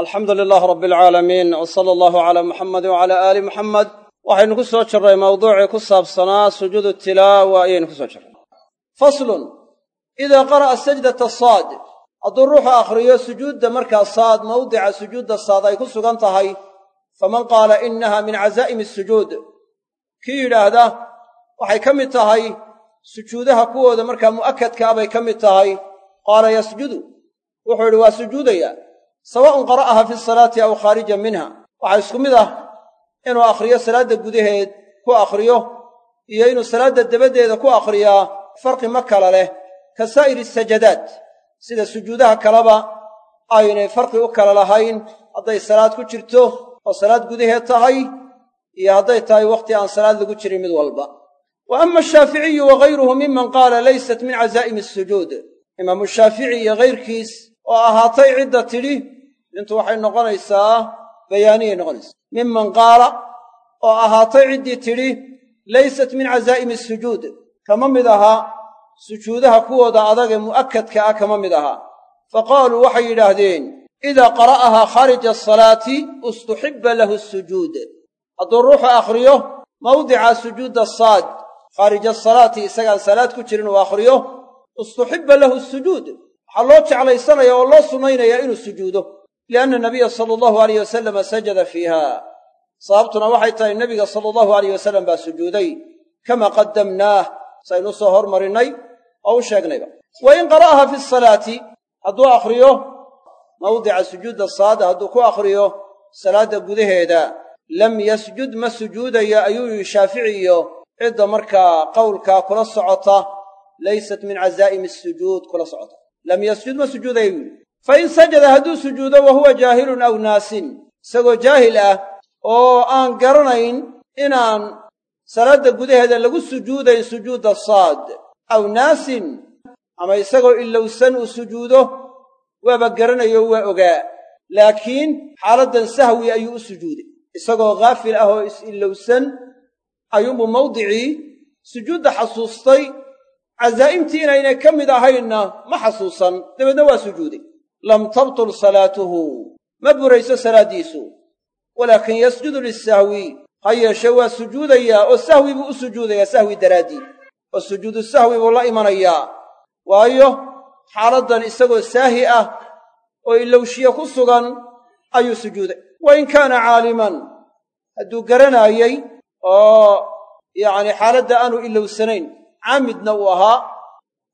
alxamdu lilaah rabbi alcaalamiin w sala allahu calaa muxamedi wacalaa aali muxamed waxaynu ku soo jirray mawduucii ku saabsanaa sujuudu tilaawa ayaynu ku soo jirray. Faslun idaa qara'a sajdata saad hadduu ruuxu akhriyo sujuudda markaa saad mawdica sujuudda saad ay ku sugan tahay faman qaala innaha min cazaa'imi sujuud. Kii yidhaahda waxay ka mid tahay sujuudaha kuwooda markaa mu'akadka ah bay ka mid tahay. Qaala yasjudu. Wuxuu yidhi waa sujuudayaa sawa'un qara'aha fi salaati aw khaarijan minha. Waxaa isku mid ah inuu akhriyo salaadda gudaheed ku akhriyo iyo inuu salaadda dabaddeeda ku akhriyaa farqi ma kala leh ka saa'iri sajadaat sida sujuudaha kaleba aynay farqi u kala lahayn. Hadday salaad ku jirto oo salaad gudaheed tahay iyo hadday tahay wakhti aan salaad lagu jirin mid walba. Wa ama ashaaficiyu wa gayruhu miman qaala laysat min cazaa'imi asujuud imaamu shaafici iyo hayrkiis oo ahaatay cidda tidhi intu waxay noqonaysaa bayaaniyay noqonaysaa. Miman qaala oo ahaatay ciddii tidhi laysat min cazaa'imi asujuud kama mid ahaa sujuudaha kuwooda adag ee mu'akadka ah kama mid ahaa fa qaaluu waxay yidhaahdeen idaa qara'ahaa khaarija asalaati ustuxibba lahu sujuud hadduu ruuxu akhriyo mawdica sujuudda saad khaarija asalaati isagaan salaad ku jirin uu akhriyo ustuxibba lahu sujuud waxaa loo jeclaysanaya oo loo sunnaynayaa inuu sujuudo lianna nabiya sala allahu alayh wasalama sajada fiiha sababtuna waxay tahay nebiga sala allahu alayh wasalam baa sujuuday kama qaddamnaah saynu soo hormarinnay oo u sheegnayba wa in qara'aha fi salaati hadduu akhriyo mawdica sujuudda saada hadduu ku akhriyo salaadda gudaheeda lam yasjud ma sujuudaya ayuu yihi shaafici iyo cidda markaa qowlkaa kula socota laysat min cazaa'imi asujuud kula socota lam yasjud ma sujuudaya buu yidhi fa in sajada hadduu sujuudo wa huwa jaahilun aw naasin isagoo jaahil ah oo aan garanayn inaan salaadda gudaheeda lagu sujuudayn sujuudda saad aw naasin ama isagoo ilowsan uu sujuudo waaba garanayo waa ogaa laakiin xaaladdan sahwi ayuu u sujuuday isagoo haafil ah oo is-ilowsan ayuunbuu mawdicii sujuudda xasuustay cazaa'imtii inaynay ka mid ahaynna ma xasuusan dabeedna waa sujuuday lam tabtul salaatuhu. Ma burayso salaaddiisu walaakin yasjudu lisahwi ha yeeshe waa sujuudayaa oo sahwi buu u sujuudayaa sahwi daraaddii oo sujuudu sahwi buu la imanayaa. Waayo xaaladdan isagoo saahi ah oo ilowshiye ku sugan ayuu sujuuday. Wa in kaana caaliman. Hadduu garanaayey oo yacni xaaladda aanu ilowsanayn caamidna uu ahaa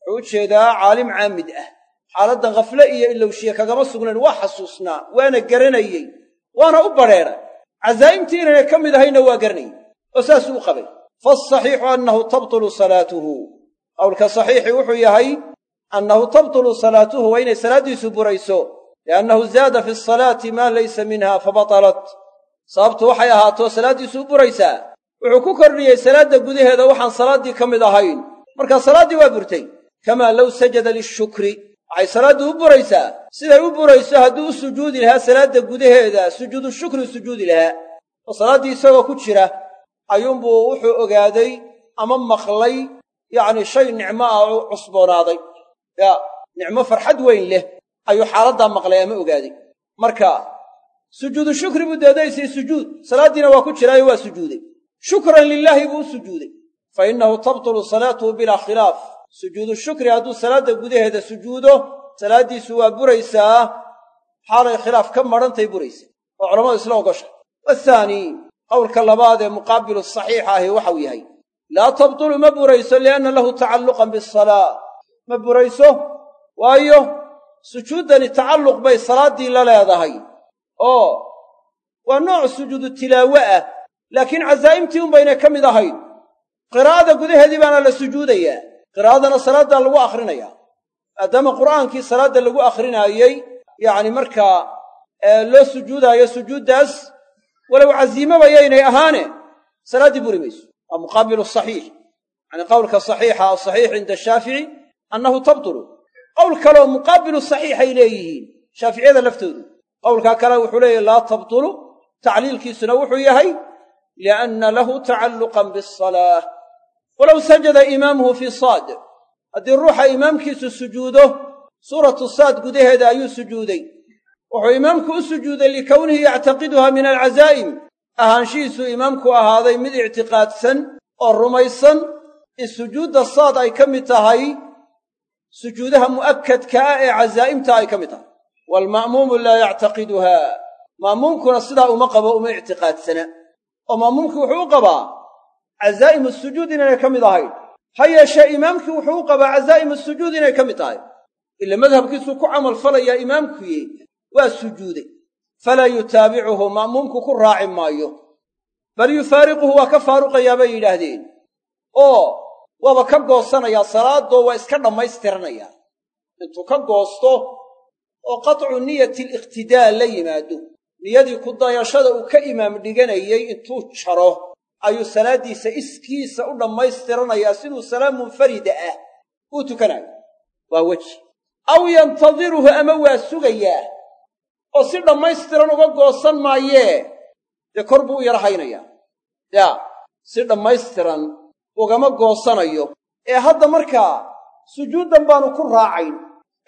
wuxuu u jeedaa caalim caamid ah xaaladdan khafle iyo ilowshiye kagama sugnayn waa xasuusnaa waana garanayey waana u badrheeray cazaa'imtii inaynay ka mid ahayna waa garanayey oo saasuu u qabay. Faasaxiixu annahu tabtulu salaatuhu. Qowlka saxiixi wuxuu yahay annahu tabtulu salaatuhu waa inay salaaddiisu burayso liannahu zaada fi asalaati maa laysa minha fabatalat sababtu waxay ahaato salaaddiisu u buraysaa. Wuxuu ku kordhiyey salaadda gudaheeda waxaan salaaddii ka mid ahayn. Markaa salaaddii waa burtay. Kamaa low sajada lishukri waxay salaaddu u buraysaa. Siday u burayso hadduu u sujuudi lahaa salaadda gudaheeda sujuudu shukri sujuudi lahaa oo salaaddii isagoo ku jira ayuunbuu wuxuu ogaaday ama maqlay yacni shay nicmo ah oo cusboonaaday. Yaa nicmo farxad weyn leh ayuu xaaladdaa maqlay ama ogaaday. Marka sujuudu shukri buu deedaysay sujuud salaaddiina waa ku jiraayo waa sujuuday. Shukran lilaahi buu u sujuuday. Fa innahu tabtulu salaatuhu bilaa khilaaf sujuudu shukri hadduu salaadda gudaheeda sujuudo salaaddiisu waa buraysaa. Xaalay khilaaf ka madhantay buraysa oo culammadu isla ogosha. Wathaani qowlka labaad ee muqaabilu saxiixa ahi waxau yahay laa tabtulu ma burayso lianna lahu tacalluqan bisalaa ma burayso waayo sujuuddani tacalluq bay salaaddii la leedahay. Oo waa nooc sujuudu tilaawo ah laakiin cazaa'imtii un baynay ka mid ahayn. Qiraa'ada gudaheedii baana la sujuudayaa qiraa'adana salaaddaa lagu akhrinayaa maadaama qur'aankii salaadda lagu akhrinaayey yacni markaa loo sujuudaayo sujuuddaas walow casiimaba yaynay ahaane salaaddii buri mayso waa muqaabilu saxiix. Yacni qowlka saxiixa asaxiix cinda shaafici annahu tabtulu. Qowl kaleoo muqaabilu saxiixay leeyihiin shaaficiyada laftoodu. Qowlkaa kale wuxuu leeyahy laa tabtulu. Tacliilkiisuna wuxuu yahay lianna lahu tacalluqan biasalaah walow sajada imaamuhu fii saad. Haddii ruuxa imaamkiisu sujuudo suuratu saad gudaheeda ayuu sujuuday. Wuxuu imaamku u sujuuday likownihi yactaqiduha min alcazaa'im. Ahaanshihiisuu imaamku ahaaday mid ictiqaadsan oo rumaysan. In sujuudda saad ay ka mid tahay sujuudaha mu'akkadka ah ee cazaa'imta ay ka mid tahay. Waalma'muumu laa yactaqiduha ma'muumkuna sidaa uma qabo uma ictiqaadsana. Oo ma'muumkii wuxuu u qabaa cazaa'imu sujuud inaynay ka mid ahayn ha yeeshee imaamkii wuxuu u qabaa cazaa'imu sujuud inay ka mid tahay. Ila madhabkiisuu ku camal falayaa imaamkuye waa sujuuday falaa yutaabicuhu ma'muumku ku raaci maayo. Bal yufaariquhu waa ka faaruqayaa bay yidhaahdeen. Oo waaba ka goosanayaa salaadoo waa iska dhammaystiranayaa. Intuu ka goosto oo qatcu niyati aliqtidaa la yimaado. Niyadii ku dayashada uu ka imaam dhiganayey intuu jaro ayuu salaaddiisa iskiisa u dhammaystiranayaa siduu salaam munfarida ah uu tukanayo waa weji. Aw yantadiruhu ama waa sugayaa? Oo si dhammaystiran uga goosan maayee? Dee kor buu u yara haynayaa yaa si dhammaystiran ugama goosanayo. Ee hadda markaa sujuuddan baanu ku raacayn.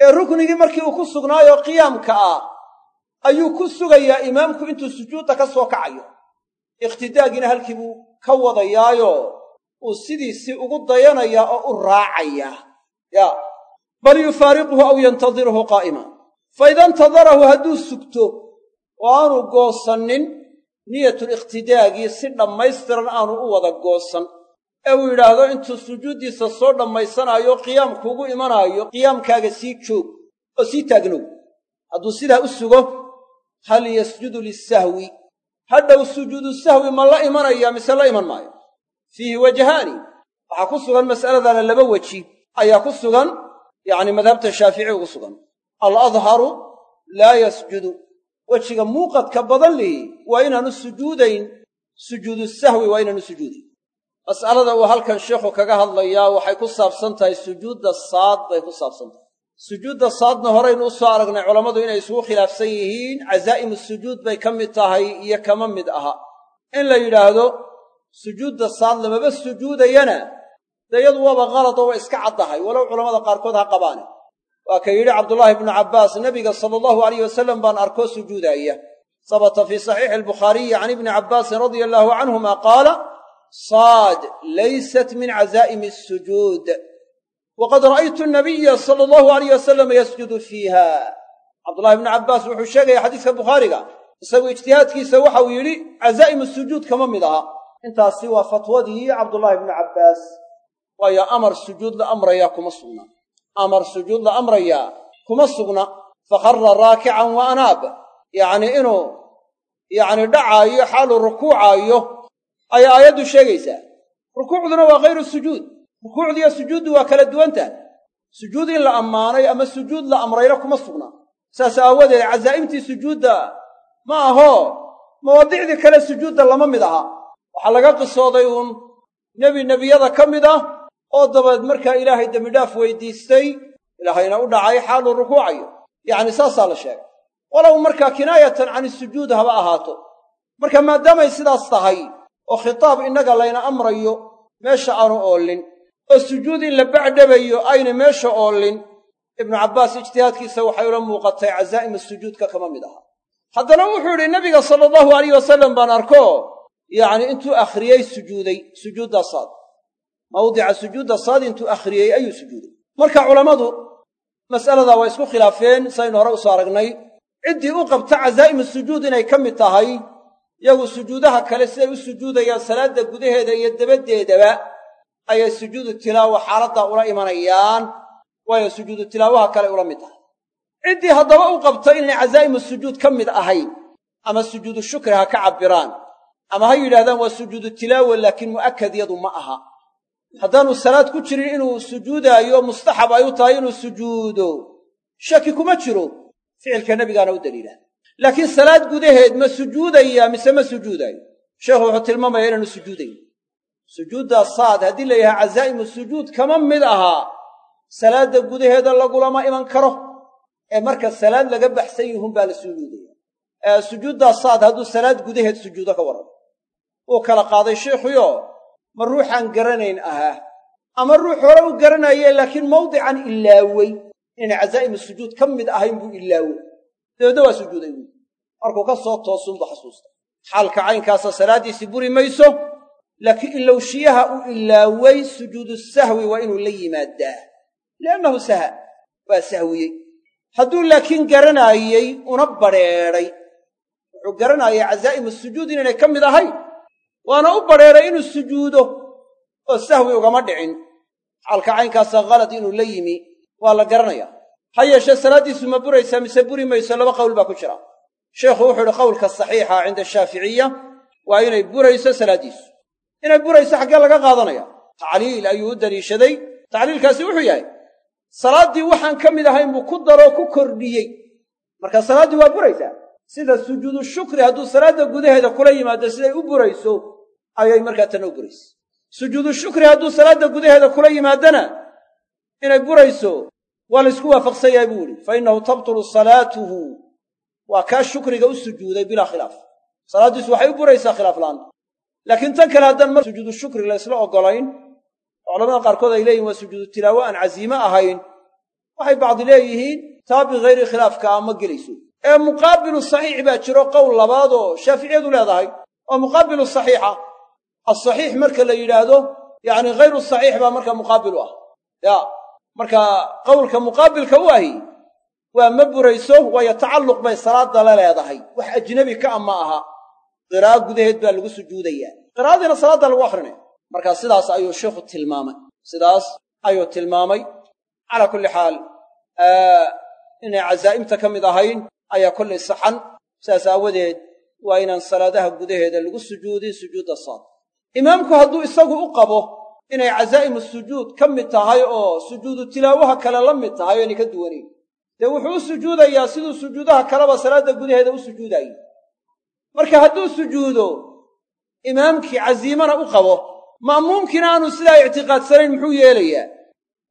Ee ruknigii markii uu ku sugnaayoo qiyaamka ah ayuu ku sugayaa imaamku intuu sujuudda ka soo kacayo iqhtidaagiina halkii buu ka wadayaayo. Uu sidiisii ugu dayanayaa oo u raacayaa yaa bal yufaariquhu aw yantadiruhu qaa'ima. Fa ida intadarahu hadduu sugto oo aanu goosannin niyatuliqtidaagii si dhammaystiran aanu u wada goosan ee uu yidhaahdo intuu sujuuddiisa soo dhammaysanaayo qiyaamkuugu imanaayo qiyaamkaaga sii joog oo sii taagnow. Hadduu sidaa u sugo hal yasjudu lisahwi hadhow sujuudu sahwi ma la imanaya mise la iman maayo? Fiihi wajhaani. Waxaa ku sugan mas'aladana laba weji. Ayaa ku sugan yacni madhabta shaafici ugu sugan. Aladharu laa yasjudu. Wejiga muuqadka badan lihi waa inaanu sujuudayn. Sujuudu sahwi waa inaanu sujuudayn mas'alada uu halkan sheikhu kaga hadlayaa waxay ku saabsan tahay sujuudda saad bay ku saabsan tahay sujuudda saadna horaynu u soo aragnay culammadu inay isugu khilaafsan yihiin casaa'imu sujuud bay ka mid tahay iyo kama mid aha. In la yidhaahdo sujuudda saad lamaba sujuudayana dee iyadu waaba qaladoo waa iska caddahay walow culammada qaarkood ha qabaane. Waa ka yidhi cabdullaahi bnu cabbaas nebiga sala allahu alayh wasalam baan arkoo sujuudaaya sabata fii saxiixi albukhaariyi can ibni cabbaasin radia allaahu canhuma qaala saad laysat min cazaa'imi asujuud waqad ra'aytu nabiya sala allahu alayh wasalam yasjudu fiiha cabdullahi bnu cabbaas wuxuu sheegaya xadiiska bukhaariga isagu ijtihaadkiisa waxauu yidhi cazaa'imu sujuud kama mid aha intaasi waa fatwadii cabdullaahi bnu cabbaas waayo amar sujuud la amrayaa kuma sugna amar sujuud la amrayaa kuma sugna fakharra raakican wa anaab yacni inuu yacni dhacaayo xaaluu rukuucaayo ayaa aayaddu sheegaysaa rukuucduna waa hayru sujuud rukuucdiiyo sujuuddu waa kala duwantah sujuud in la ammaanay ama sujuud la amrayna kuma sugna. Saas aawadeed cazaa'imtii sujuudda ma ahoo mawaadicdii kale sujuudda lama mid aha. Waxaa laga qisooday uun nebi nebiyada ka mid ah oo dabeed markaa ilaahay dembidhaaf weydiistay ilaahayna u dhacay xaaluu rukuucayo. Yacni saasaa la sheegay. Walow markaa kinaayatan can isujuud haba ahaato. Marka maadaamay sidaas tahay oo khitaab innaga layna amrayo meesha aanu oolin oo sujuud in la bacdhabayo ayna meesha oolin ibnu cabbaas ijtihaadkiisa waxay ula muuqatay casaa'imu sujuudka kama mid aha. Haddana wuxuu yidhi nabiga sala allahu alayh wasalam baan arko yacni intuu akhriyey sujuuday sujuudda saad. Mawdica sujuudda saad intuu akhriyey ayuu sujuuday. Marka culammadu mas'aladaa waa isku khilaafeen saynu hore u soo aragnay. Ciddii u qabta casaa'imu sujuud inay ka mid tahay yagu sujuudaha kale siday u sujuudayaan salaadda gudaheeda iyo dabaddeedaba ayay sujuudu tilaawa xaaladdaa ula imanayaan waayo sujuudu tilaawaha kale ula mid tahay ciddii haddaba u qabta inay casaa'imu sujuud ka mid ahayn ama sujuudu shukri ha ka cabbiraan ama ha yidhahdaan waa sujuudu tilaawa laakiin mu'akad yadu ma aha. Haddaanu salaad ku jirin inuu sujuudaayo mustaxab ay u tahay inuu sujuudo. Shaki kuma jiro ficilka nebigaana u daliila. Laakiin salaad gudaheed ma sujuudaya mise ma sujuudaayo? Sheekhu wuxuu tilmaamaya inaanu sujuudayn sujuuddaa saad haddii la yidhaha casaa'imu sujuud kama mid ahaa salaadda gudaheeda lagulama iman karo ee marka salaad laga baxsan yihun baa la sujuudaya sujuuddaa saad hadduu salaad gudaheed sujuudo ka warramo. Wuu kala qaaday sheikhuyo ma ruuxaan garanayn ahaa ama ruux hore u garanaye laakiin mawdican ilaawey inay casaa'imu sujuud ka mid ahayn buu ilaawey dabeedna waa sujuuday buui markuu ka soo toosunbu xasuusta. Xaalka caynkaasa salaaddiisii buri mayso laakiin ilowshiyaha uu ilaaway sujuudu sahwi waa inuu la yimaadaa. Liannahu saha waa sahwiyey. Hadduu laakiin garanaayey una badrheedhay wuxuu garanaayay casaa'imu sujuud inaynay ka mid ahayn. Waana u badrheedhay inuu sujuudo oo sahwi ugama dhicin. Xaalka caynkaasa khalad inuu la yimi waa la garanayaa. Ha yeeshee salaaddiisu ma buraysaa mise buri mayso laba qowl baa ku jira. Sheikhu wuxuu idhi qowlka saxiixa cinda shaaficiya waa inay burayso salaaddiisu inay burayso xaggee laga qaadanaya. Tacliil ayuu u daliishaday tacliilkaasi wuxuu yahay salaaddii waxaan ka mid ahayn buu ku daroo ku kordhiyey. Marka salaaddii waa buraysaa? Sida sujuudu shukri hadduu salaadda gudaheeda kula yimaado siday u burayso ayay markaa tanna u buraysa. Sujuudu shukri hadduu salaadda gudaheeda kula yimaadana inay burayso waa laysku waafaqsan yahay buu idhi fa innahu tabtulu salaatuhu. Waa kaa shukriga u sujuuday bilaa khilaaf. Salaaddiisu waxay u buraysaa khilaaf la'aan laakiin tan kale haddaan mar sujuudu shukri la ysla oggolayn oo culamada qaarkood ay leeyihiin waa sujuudu tilaawo aan casiime ahayn. Waxay bacdi leeyihiin taa bikayri khilaafka a ma gelayso. Ee muqaabilu saxiix baa jiro qowl labaad oo shaaficiyadu leedahay. Oo muqaabilu saxiixa. Asaxiix marka la yidhaahdo yacni hayru saxiix baa marka muqaabil u ah. Ya marka qowlka muqaabilka u ahi waa ma burayso waayo tacalluq bay salaadda la leedahay. Wax ajnebi ka a ma aha qira'a gudaheed baa lagu sujuudayaa. Qiraa'adiina salaadda lagu akrinaya marka sidaas ayuu sheikhu tilmaamay. Sidaas ayuu tilmaamay. Calaa kulli xaal inay casaa'imta ka mid ahayn ayaa kollay saxan. Sidaas aawadeed waa inaan salaadaha gudaheeda lagu sujuudin sujuudda saad. Imaamku hadduu isagu u qabo inay casaa'imu sujuud ka mid tahay oo sujuudu tilaawaha kale la mid tahay oo inay ka duwanayn dee wuxuu u sujuudayaa siduu sujuudaha kaleba salaadda gudaheeda u sujuudaayey marka hadduu sujuudo imaamkii casiimana u qabo ma'muumkiina aanu sidaa ictiqaadsanayn muxuu yeelayaa?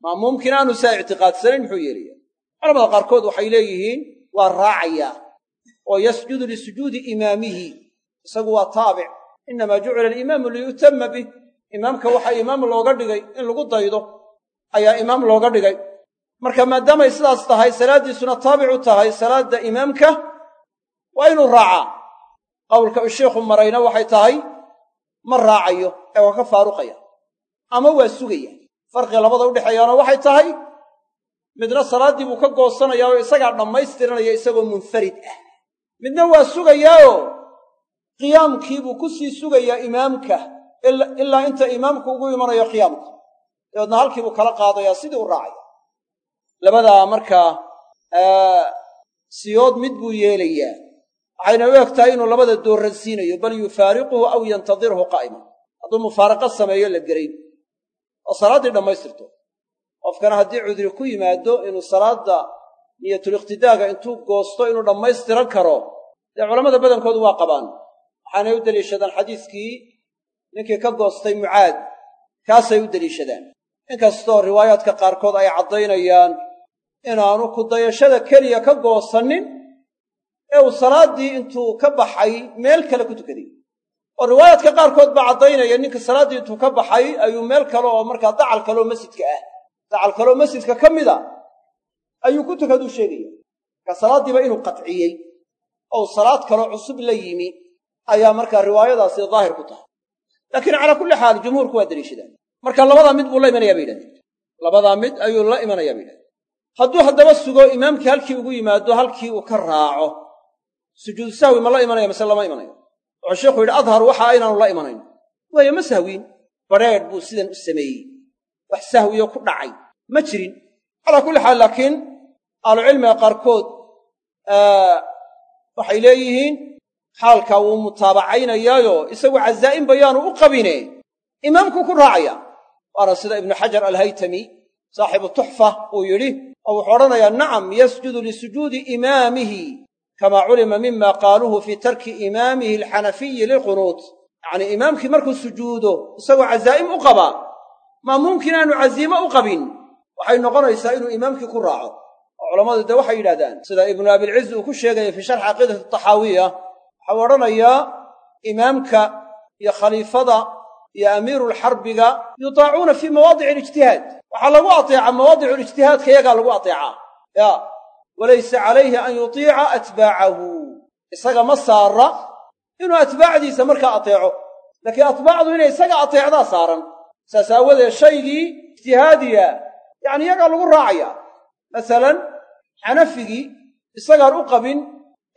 Ma'muumkiina aanu sidaa ictiqaadsanayn muxuu yeelayaa? Culamada qaarkood waxay leeyihiin waa raacayaa oo yasjudu lisujuudi imaamihi isagu waa taabic. Innamaa jucila alimaamu liyu'tama bih. Imaamka waxaa imaam looga dhigay in lagu daydo ayaa imaam looga dhigay. Marka maadaamay sidaas tahay salaaddiisuna taabic u tahay salaadda imaamka waa inuu raacaa qowlka uu sheikhu marayna waxay tahay ma raacayo ee waa ka faaruqaya. Ama waa sugaya. Farqiga labada udhexeeyaana waxay tahay midna salaaddii buu ka goosanayaa oo isagaa dhammaystiranaya isagoo munfarid ah. Midna waa sugayaao qiyaamkiibuu ku sii sugayaa imaamka ilaa inta imaamku ugu imanayo qiyaamka. Dabeedna halkiibuu kala qaadayaa sidii u raacaya. Labadaa markaa siyood mid buu yeelayaa waxayna u eg tahay inuu labada doorransiinayo bal yufaariquhu aw yantadirhu qaa'iman hadduu mufaaraqa sameeyo la gerayn. Oo salaaddii dhammaystirto. Qofkana haddii cudri ku yimaado inuu salaadda niyatuliqtidaaga intuu goosto inuu dhammaystiran karo dee culammada badankoodu waa qabaan. Waxaanay u deliishadaan xadiiskii ninkii ka goostay mucaad kaasay u deliishadaan. Inkastoo riwaayaadka qaarkood ay caddaynayaan inaanu kudayashada keliya ka goosannin ee uu salaaddii intuu ka baxay meel kale ku tukaday oo riwaayaadka qaarkood baa caddaynaya ninka salaaddii intuu ka baxay ayuu meel kale oo markaa dacal kaleoo masjidka ah dacal kaleoo masjidka ka mida ayuu ku tukaduu sheegaya. Marka salaaddiiba inuu qatciyey ou salaad kaloo cusub la yimi ayaa markaa riwaayadaasi daahir ku tahay. Laakiin calaa kulli xaal jumhuurku waa deliishadaan marka labadaa mid buu la imanayaa bay yidhahdeen. Labadaa mid ayuu la imanayaa bay yidhahdeen. Hadduu haddaba sugo imaamkii halkii ugu yimaado halkii uu ka raaco sujuudu sahwi ma la imanaya mise lama imanayo. Wuxuu sheikhu yidhi adhar waxa inaanu la imanayn. Waayo ma sahwiin badrheedh buu sidan u sameeyey. Wax sahwiyo ku dhacay. Ma jirin. Calaa kulli xaal laakiin ahlucilmiga qaarkood waxay leeyihiin xaalkaa wuu mutaabacaynayaayo isagu cazaa'in bayaanu u qabine. Imaamkuu ku raacaya waana sida ibnu xajar alhaytami saaxibu tuxfa uu yidhi oo wuxuu odhanayaa nacam yasjudu lisujuudi imaamihi kama culima mima qaaluuhu fii tarki imaamihi alxanafiyi lilqunuut yacnii imaamkii markuu sujuudo isagoo cazaa'im u qabaa ma'muumkiina aanu caziime u qabin waxay noqonaysaa inuu imaamkii ku raaco oo culammadu dee waxay yidhahdaan sida ibnu abilciz uu ku sheegaya fii sharxi caqiidati taxaawiya waxau odhanayaa imaamka iyo khaliifada iyo amiirulxarbiga yutaacuuna fii mawaadici alijtihaad waxaa lagu ateecaa mawaadicu lijtihaadka yagaa lagu ateecaa ya walaysa calayhi an yutiica atbaacahu. Isaga ma saara inuu atbaacdiisa markaa ateeco. Laakiin atbaacdu inay isaga ateecdaa saaran. Saas aawadeed shaygii ijtihaadiya yacni iyagaa lagu raacaya. Masalan xanafigii isagaan u qabin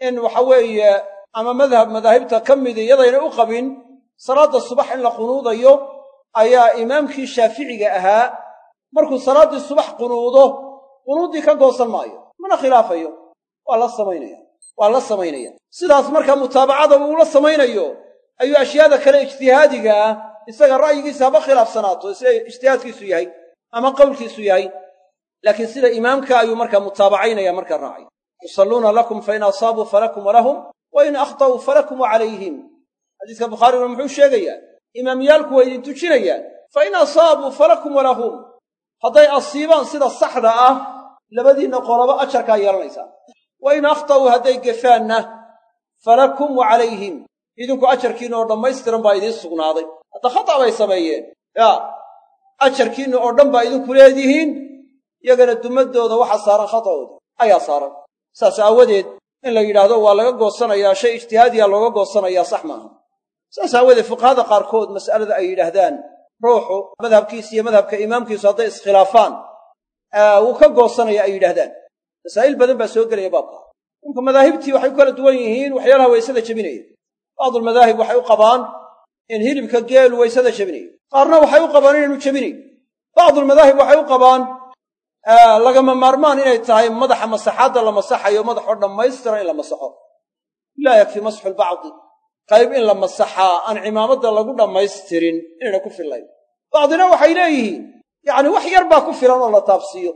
in waxa weeye ama madhab madaahibta ka midi iyadayna u qabin salaadda subax in la qunuudayo ayaa imaamkii shaaficiga ahaa. Markuu salaaddii subax qunuudo qunuuddii ka goosan maayo mana khilaafayo? Waa la samaynaya waa la samaynaya sidaas markaa mutaabacada uu la samaynayo ayuu ashyaada kale ijtihaadiga ah isaga ra'yigiisa haba khilaafsanaato sida ijtihaadkiisu yahay ama qowlkiisu yahay. Laakiin sida imaamka ayuu markaa mutaabacaynaya markaa raacay. Yusalluuna lakum fain asaabuu falakum walahum wa in akhta'uu falakum wa calayhim. Xadiiska bukhaariguna muxuu sheegayaa imaamyaalku waa idin tujinayaan fa in asaabuu falakum walahum hadday asiibaan sida saxda ah labadiinna qolobo ajarkaa yeelanaysaa wa in akhta'uu hadday gefaanna falakum wa calayhim. Idinku ajarkiinna oo dhammaystiran baa idiin sugnaaday. Hadda khata' bay sameeyeen. Yaa ajarkiinna oo dhan baa idinku leedihiin iyagana dumadooda waxa saaran khata'ooda ayaa saaran. Saas aawadeed in la yidhaahdo waa laga goosanayaa shay ijtihaadiya looga goosanayaa sax maaha. Saas aawadeed fuqahada qaarkood mas'alada ay yidhaahdaan ruuxu madhabkiisa iyo madhabka imaamkiisu hadday iskhilaafaan wuu ka goosanaya ay yidhahdaan masaa'il badan baa soo gelaya baabka. Marka madaahibtii waxay ku kala duwan yihiin waxyaalaha waysada jebinaya. Bacdulmadaahib waxay u qabaan in hilibka geelu waysada jebinayo qaarna waxay u qabaan inaanu jebinayn bacdulmadaahib waxay u qabaan lagama maarmaan inay tahay madaxa masaxaadda la masaxayo madaxoo dhammaystiran in la masaxo. Laa yakfi masxu lbacdi qayb in la masaxaa aan cimaamadda lagu dhammaystirin inayna ku fillayn. Bacdina waxay leeyihiin yacni wax yar baa ku filan oo la taabsiiyo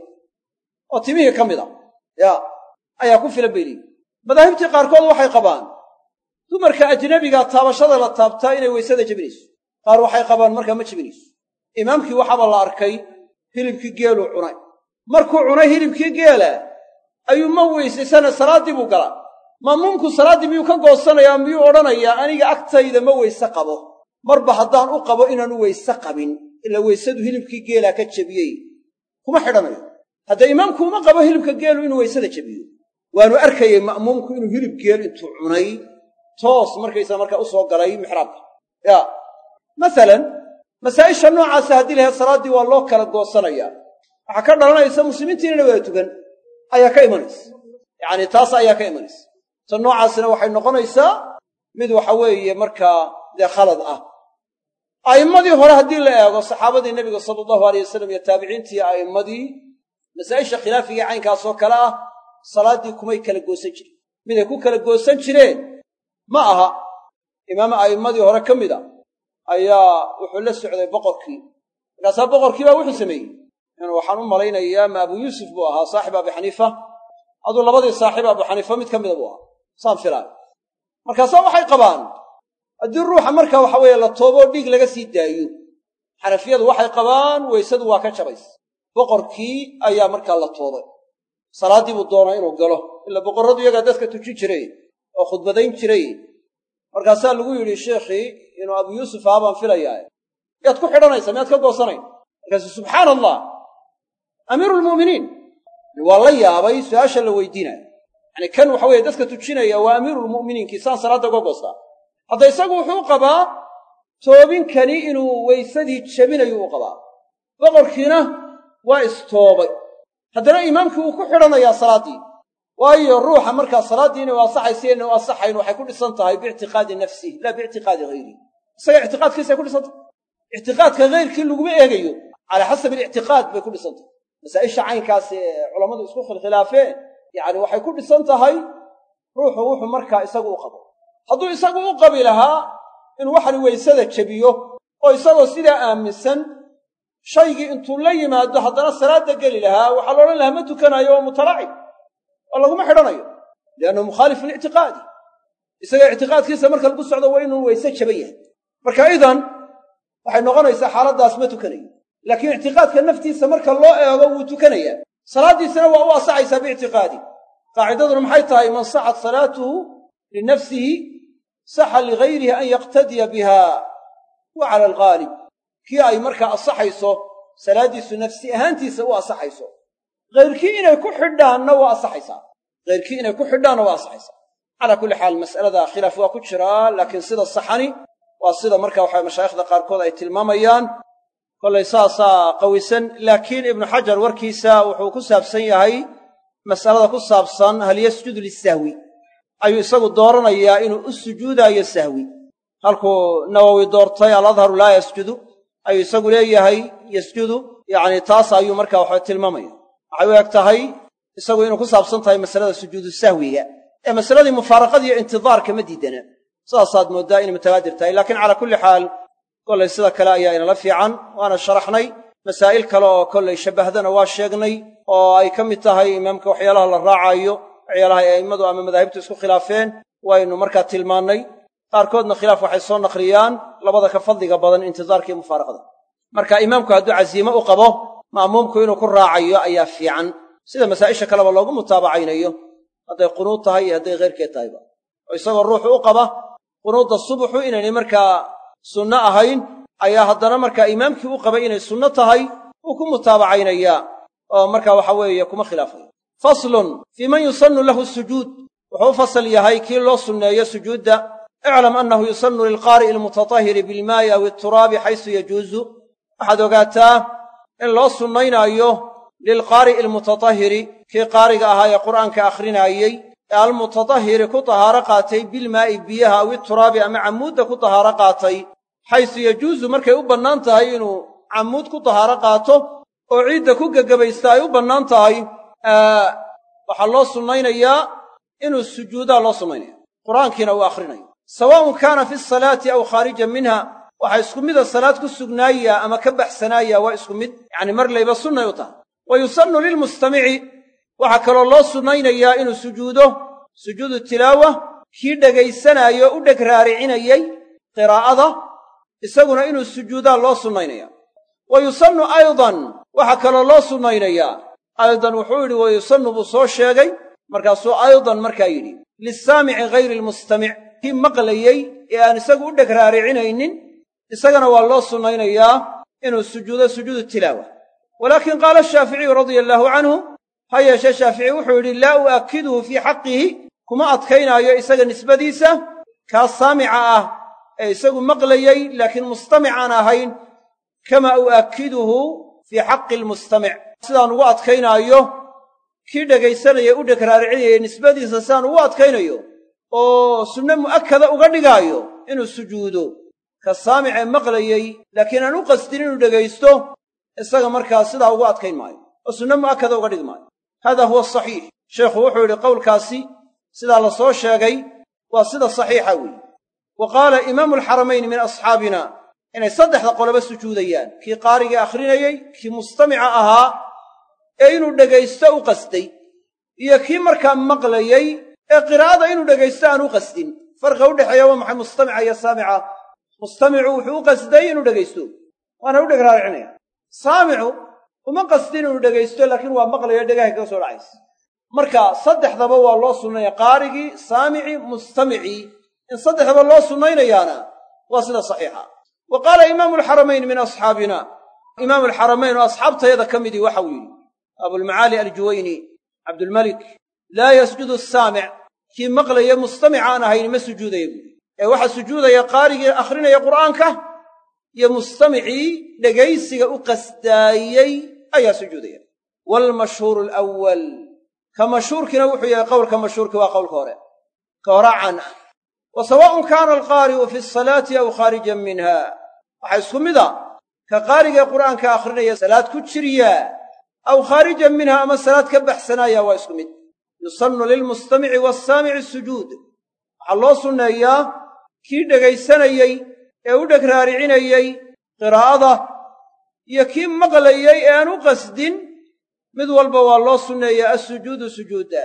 oo timihii ka mid a. Yaa ayaa ku filan bay leeyihiin madaahibtii qaarkood waxay qabaan dumarka ajnabiga taabashada la taabtaa inay weysada jebinayso. Qaar waxay qabaan markaa ma jebinayso. Imaamkii waxaaba la arkay hilibkii geeluu cunay. Markuu cunay hilibkii geela ayuu ma weysaysana salaaddii buu galaa. Ma'muumku salaaddii miyuu ka goosanayaa miyuu odhanayaa aniga agtayda ma weyse qabo. Marba haddaan u qabo inaanu weyse qabin ila weysadu hilibkii geelaa ka jebiyey kuma xidhanayo. Hadda imaamku uma qabo hilibka geelu inuu weysada jebiyo. Waanu arkayay ma'muumku inuu hilib geel intuu cunay toos markaysaa markaa u soo galay mixraabka yaa masalan masaa'isha noocaasa haddii lahayd salaaddii waa loo kala goosanayaa. Waxaa ka dhalanaysa muslimiintiinana wada tukan ayaa ka imanaysa. Yacni taas ayaa ka imanaysa. Ta noocaasina waxay noqonaysaa mid waxa weeye markaa dee khalad ah a'immadii hore haddii la eego saxaabadii nebiga sala allahu aleyh wasalam iyo taabiciintii a'immadii masaa'isha khilaafigai caynkaasoo kale ah salaaddii kumay kala goosan jirin miday ku kala goosan jireen? Ma aha. Imaam a'immadii hore ka mid a ayaa wuxuu la socday boqorkii. Markaasaa boqorkii baa wuxuu sameeyey. Inuu waxaan u malaynayaa ma abu yuusuf buu ahaa saaxib abu xaniifa. Aduu labadii saaxiib abu xaniifa mid ka mida buu ahaa. Saan filaayo markaasaa waxay qabaan haddii ruuxa marka waxa weeye la tooboo dhiig laga sii daayo. Xanafiyadu waxay qabaan weysadu waa ka jabaysa boqorkii ayaa markaa la toobay. Salaaddii buu doonaa inuu galo. Ila boqorradu iyagaa dadka tujin jiray oo khudbadayn jiray. Markaasaa lagu yidhi sheikhii inuu abu yuusuf ahaa baan filayaa. Yaad ku xidhanaysa miyaad ka goosanayn? Markaasuu subxaana allah amiiru lmu'miniin waa la yaabay su'aasha la weydiinayo yani kan waxa weeye dadka tujinaya waa amiirulmu'miniinkii saan salaadda uga goostaa hadda isagu wuxuu qabaa toobinkani inuu weysadii jabinayuu u qabaa. Boqorkiina waa istoobay. Haddana imaamkii wuu ku xidhanayaa salaaddii. Waayo ruuxa markaa salaaddii inay ansaxaysa inay ansaxayn waxay ku dhisan tahay biictiqaadi nafsih laa biictiqaadi hayrihi isaga ictiqaadkiisay ku dhisan tahay. Ictiqaadka hayrkii laguma eegayo calaa xasabi alictiqaad bay ku dhisan tahay. Masaa'isha caynkaas ee culammadu isku khilkhilaafeen yacni waxay ku dhisan tahay ruuxu wuxuu markaa isagu u qabo hadduu isagu u qabi lahaa inuu waxan weysada jebiyo oo isagoo sidaa aaminsan shaygii intuu la yimaado haddana salaadda geli lahaa waxaa la odhan lahaa ma tukanaayo oo mutalacib oo laguma xidhanayo liannahu mukhaalif liictiqaadi isaga ictiqaadkiisa marka lagu socdo waa inuu weyse jaban yahay. Marka idan waxay noqonaysaa xaaladdaas ma tukanayo laakiin ictiqaadka naftiisa marka loo eego wuu tukanayaa salaaddiisana waa u ansaxaysaa biictiqaadi. Qaacidaduna maxay tahay man saxat salaatuhu linafsihi saxa ligayrihi an yaqtadiya biha wa cala alghaalib. Kii ay markaa ansaxayso salaaddiisu nafsi ahaantiisa u ansaxayso hayrkii inay ku xidhaanna waa ansaxaysaa keyrkii inay ku xidhaanna waa ansaxaysa calaa kulli xaal mas'alada khilaaf waa ku jiraa laakiin sida saxani waa sida marka waxa mashaayikhda qaarkood ay tilmaamayaan. Kollay saasaa qawisan laakiin ibnu xajar warkiisa wuxuu ku saabsan yahay mas'alada ku saabsan hal yasjudu lisahwi ayuu isagu dooranayaa inuu u sujuudaayo sahwi. Halkuu nawowi doortay aladharu laa yasjudu. Ayuu isagu leeyahay yasjudu yacni taas ayuu marka waxa tilmaamaya waxay u eg tahay isagu inuu ku saabsan tahay masalada sujuudu sahwiga. Ee masaladii mufaaraqadiiyo intidaarka ma diidana. Sidaasaad mooddaa inay mutawaadir tahay. Laakiin calaa kulli xaal kollay sida kale ayaa inala fiican. Waana sharaxnay. Masaa'il kale oo kollay shabbahdana waa sheegnay oo ay ka mid tahay imaamka waxyaalaha la raacaayo waxyaalaha ay a'immadu ama madaahibtu isku khilaafeen waynu markaa tilmaannay. Qaarkoodna khilaaf waxay soo naqliyaan labada ka fadliga badan intidaarka iyo mufaaraqada. Marka imaamku hadduu casiime u qabo ma'muumku inuu ku raacayo ayaa fiican. Sida masaa'isha kaleba loogu mutaabacaynayo hadday qunuud tahay iyo hadday kheyrkeed tahayba oo isagoo ruuxu u qaba qunuudda subuxu inaynay markaa sunno ahayn ayaa haddana markaa imaamkii u qabay inay sunno tahay uu ku mutaabacaynayaa. Oo marka waxa weeye kuma khilaafayo faslun fii man yusannu lahu sujuud. Wuxuu u fasal yahay kii loo sunneeyo sujuudda. Iclam annahu yusannu lilqaari'i almutatahhiri bilmaa'i aw ituraabi xaysu yajuusu waxaad ogaataa in loo sunnaynaayo lilqaari'i almutatahhiri kii qaariga ahaa ee qur'aanka akhrinaayey ee almutatahhiri ku tahaaro qaatay bilmaa'i biyaha aw ituraabi ama cammuudda ku tahaaro qaatay. Xaysu yajuusu markay u bannaan tahay inuu cammuud ku tahaaro qaato oo ciidda ku gegabaysta ay u bannaan tahay waxaa loo sunnaynayaa inuu sujuudaa loo sunnaynaya qur'aankiina uu akhrinayo sawaa'un kaana fi salaati aw khaarijan minha waxaa isku mida salaad ku sugnaaya ama ka baxsanaaya waa isku mid. Yacni mar layba sunnay u tahay. Wa yusannu lilmustamici waxaa kaloo loo sunnaynayaa inuu sujuudo sujuudu tilaawa kii dhegaysanaayo u dheg raaricinayey qiraa'ada isaguna inuu sujuudaa loo sunnaynaya wa yusannu aydan waxaa kaloo loo sunnaynayaa aydan wuxuu yidhi wa yusannu buu soo sheegay. Markaasuu aydan markaa yidhi lisaamici hayri almustamic kii maqlayey ee aan isagu u dheg raaricinaynin isagana waa loo sunnaynayaa inuu sujuudo sujuudu tilaawa. Walaakin qaala ashaaficiyu radia allaahu canhu ha yeeshee shaafici wuxuu yidhi laa u'akkiduhu fii xaqihi kuma adkaynaayo isaga nisbadiisa kaas saamica ah ee isagu maqlayey laakiin mustamic aan ahayn kama u'akkiduhu fii xaqi almustamic sidaan ugu adkaynaayo kii dhegaysanaya u dheg raaricinayay nisbadiisa sidaan ugu adkaynayo oo sunne mu'akkada uga dhigaayo inuu sujuudo. Ka saamicee maqlayey laakiin aan u qasdin inuu dhegaysto isaga markaa sidaa ugu adkayn maayo oo sunne mu'akkada uga dhigi maayo. Hada huwa asaxiix sheekhu wuxuu yidhi qowlkaasi sidaa la soo sheegay waa sida saxiixa weeye. Wa qaala imaamu alxaramayni min asxaabina inay saddexda qoloba sujuudayaan. Kii qaarigii akhrinayey kii mustamica ahaa ee inuu dhegaysto u qasday iyo kii markaa maqlayey ee qiraa'ada inuu dhegaysto aan u qasdin. Farqa u dhexeeya waa maxay mustamica iyo saamica? Mustamicu wuxuu u qasday inuu dhegaysto. Waana u dheg raaricinaya saamicu uma qasdin inuu dhegaysto laakiin waa maqlayo dhegahay kaga soo dhacaysa. Marka saddexdaba waa loo sunnaya. Qaarigii saamicii mustamicii in saddexdaba loo sunnaynayaana waa sida saxiixa. Wa qaala imaamu alxaramayn min asxaabina. Imaamu alxaramayn oo asxaabtayada ka midii waxau yidhi abulmacaali aljuwayni cabdulmalik laa yasjudu asaamic kii maqlaya mustamic aan ahayn ma sujuudaya buuri ee waxaa sujuudaya qaarigii akhrinaya qur'aanka iyo mustamicii dhegaysiga u qasdaayey ayaa sujuudaya. Waalmashhuuru alawwal ka mashhuurkiina wuxuu yahay qowlka mashhuurki waa qowlka hore. Ka hora can ah. Wa sawaa'un kaana alqaari'u fi asalaati aw khaarijan minha waxaa isku mid a. Ka qaarigee qur'aanka akhrinaya salaad ku jiriyaa aw khaarijan minha ama salaad ka baxsanaaya waa isku mid yusannu lilmustamici waasaamici sujuud waxaa loo sunneeyaa kii dhegaysanayey ee u dheg raaricinayey qiraa'ada iyo kii maqlayey ee aan u qasdin mid walba waa loo sunneeyaa assujuudu sujuudda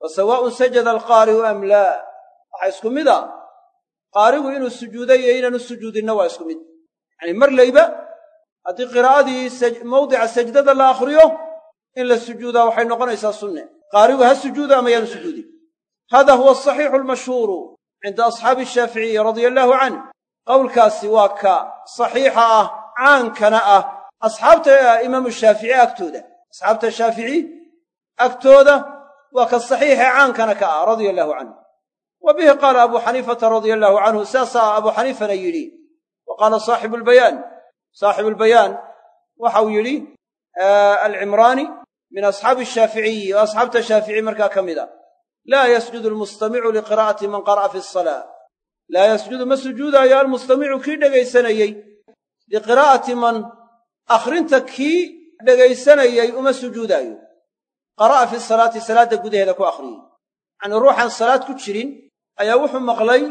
wa sawaa'un sajada alqaari'u am laa waxaa isku mid a qaarigu inuu sujuuday iyo inaanu sujuudinna waa isku mid yacanii mar layba haddii qiraa'adii mawdica sajdada la akhriyo in la sujuudaa waxay noqonaysaa sunne. Qaarigu ha sujuuda ama yaanu sujuudin hada huwa asaxiixu almashhuuru cinda asxaabi ashaaficiyi radia allaahu canh qowlkaasi waa ka saxiixa ah caankana ah. Asxaabta imaamu shaafici agtooda asxaabta shaafici agtooda waa ka saxiixee caankana ka ah radia allahu canhu. Wa bihi qaala abu xaniifata radia allahu canhu saasaa abu xaniifana yidhi. Wa qaala saaxibu lbayaan saaxibu lbayaan waxau yidhi alcimraani min asxaabi shaaficiyi oo asxaabta shaafici markaa ka mid a. Laa yasjudu almustamicu liqiraa'ati man qara'a fi asalaa laa yasjudu ma sujuudaayo almustamicu kii dhegaysanayey liqiraa'ati man akhrinta kii dhegaysanayey uma sujuudaayo. Qara'a fi salaati salaadda gudaheeda ku akhriyey yacnii ruuxaan salaad ku jirin ayaa wuxuu maqlay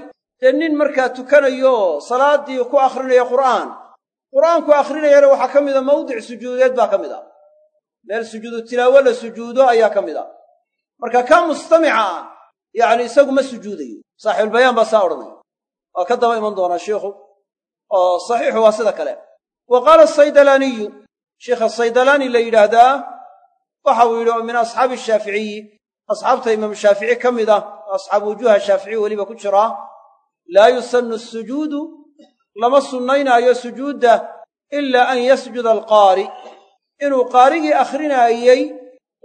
dee nin markaa tukanayo oo salaaddii ku akhrinaya qur'aan qur'aanku akhrinayana waxaa ka mida mawdic sujuudeed baa ka mid ah meel sujuudu tilaawo la sujuudo ayaa ka mid ah marka kaa mustamica ah yacni isagu ma sujuudayo. Saaxiibulbayaan baa saa odhanaya. Waa ka daba iman doonaa sheikhu. Oo saxiixu waa sida kale. Wa qaala asaydalaaniyu sheikha saydalaani la yidhaahdaa waxa uu yidhi oo min asxaabi shaaficiyi asxaabta imaamu shaafici ka mid ah asxaabu wujuuha shaaficiy weliba ku jiraa laa yusannu asujuudu lama sunnaynaayo sujuudda ilaa an yasjuda alqaari. Inuu qaarigii akhrinaayey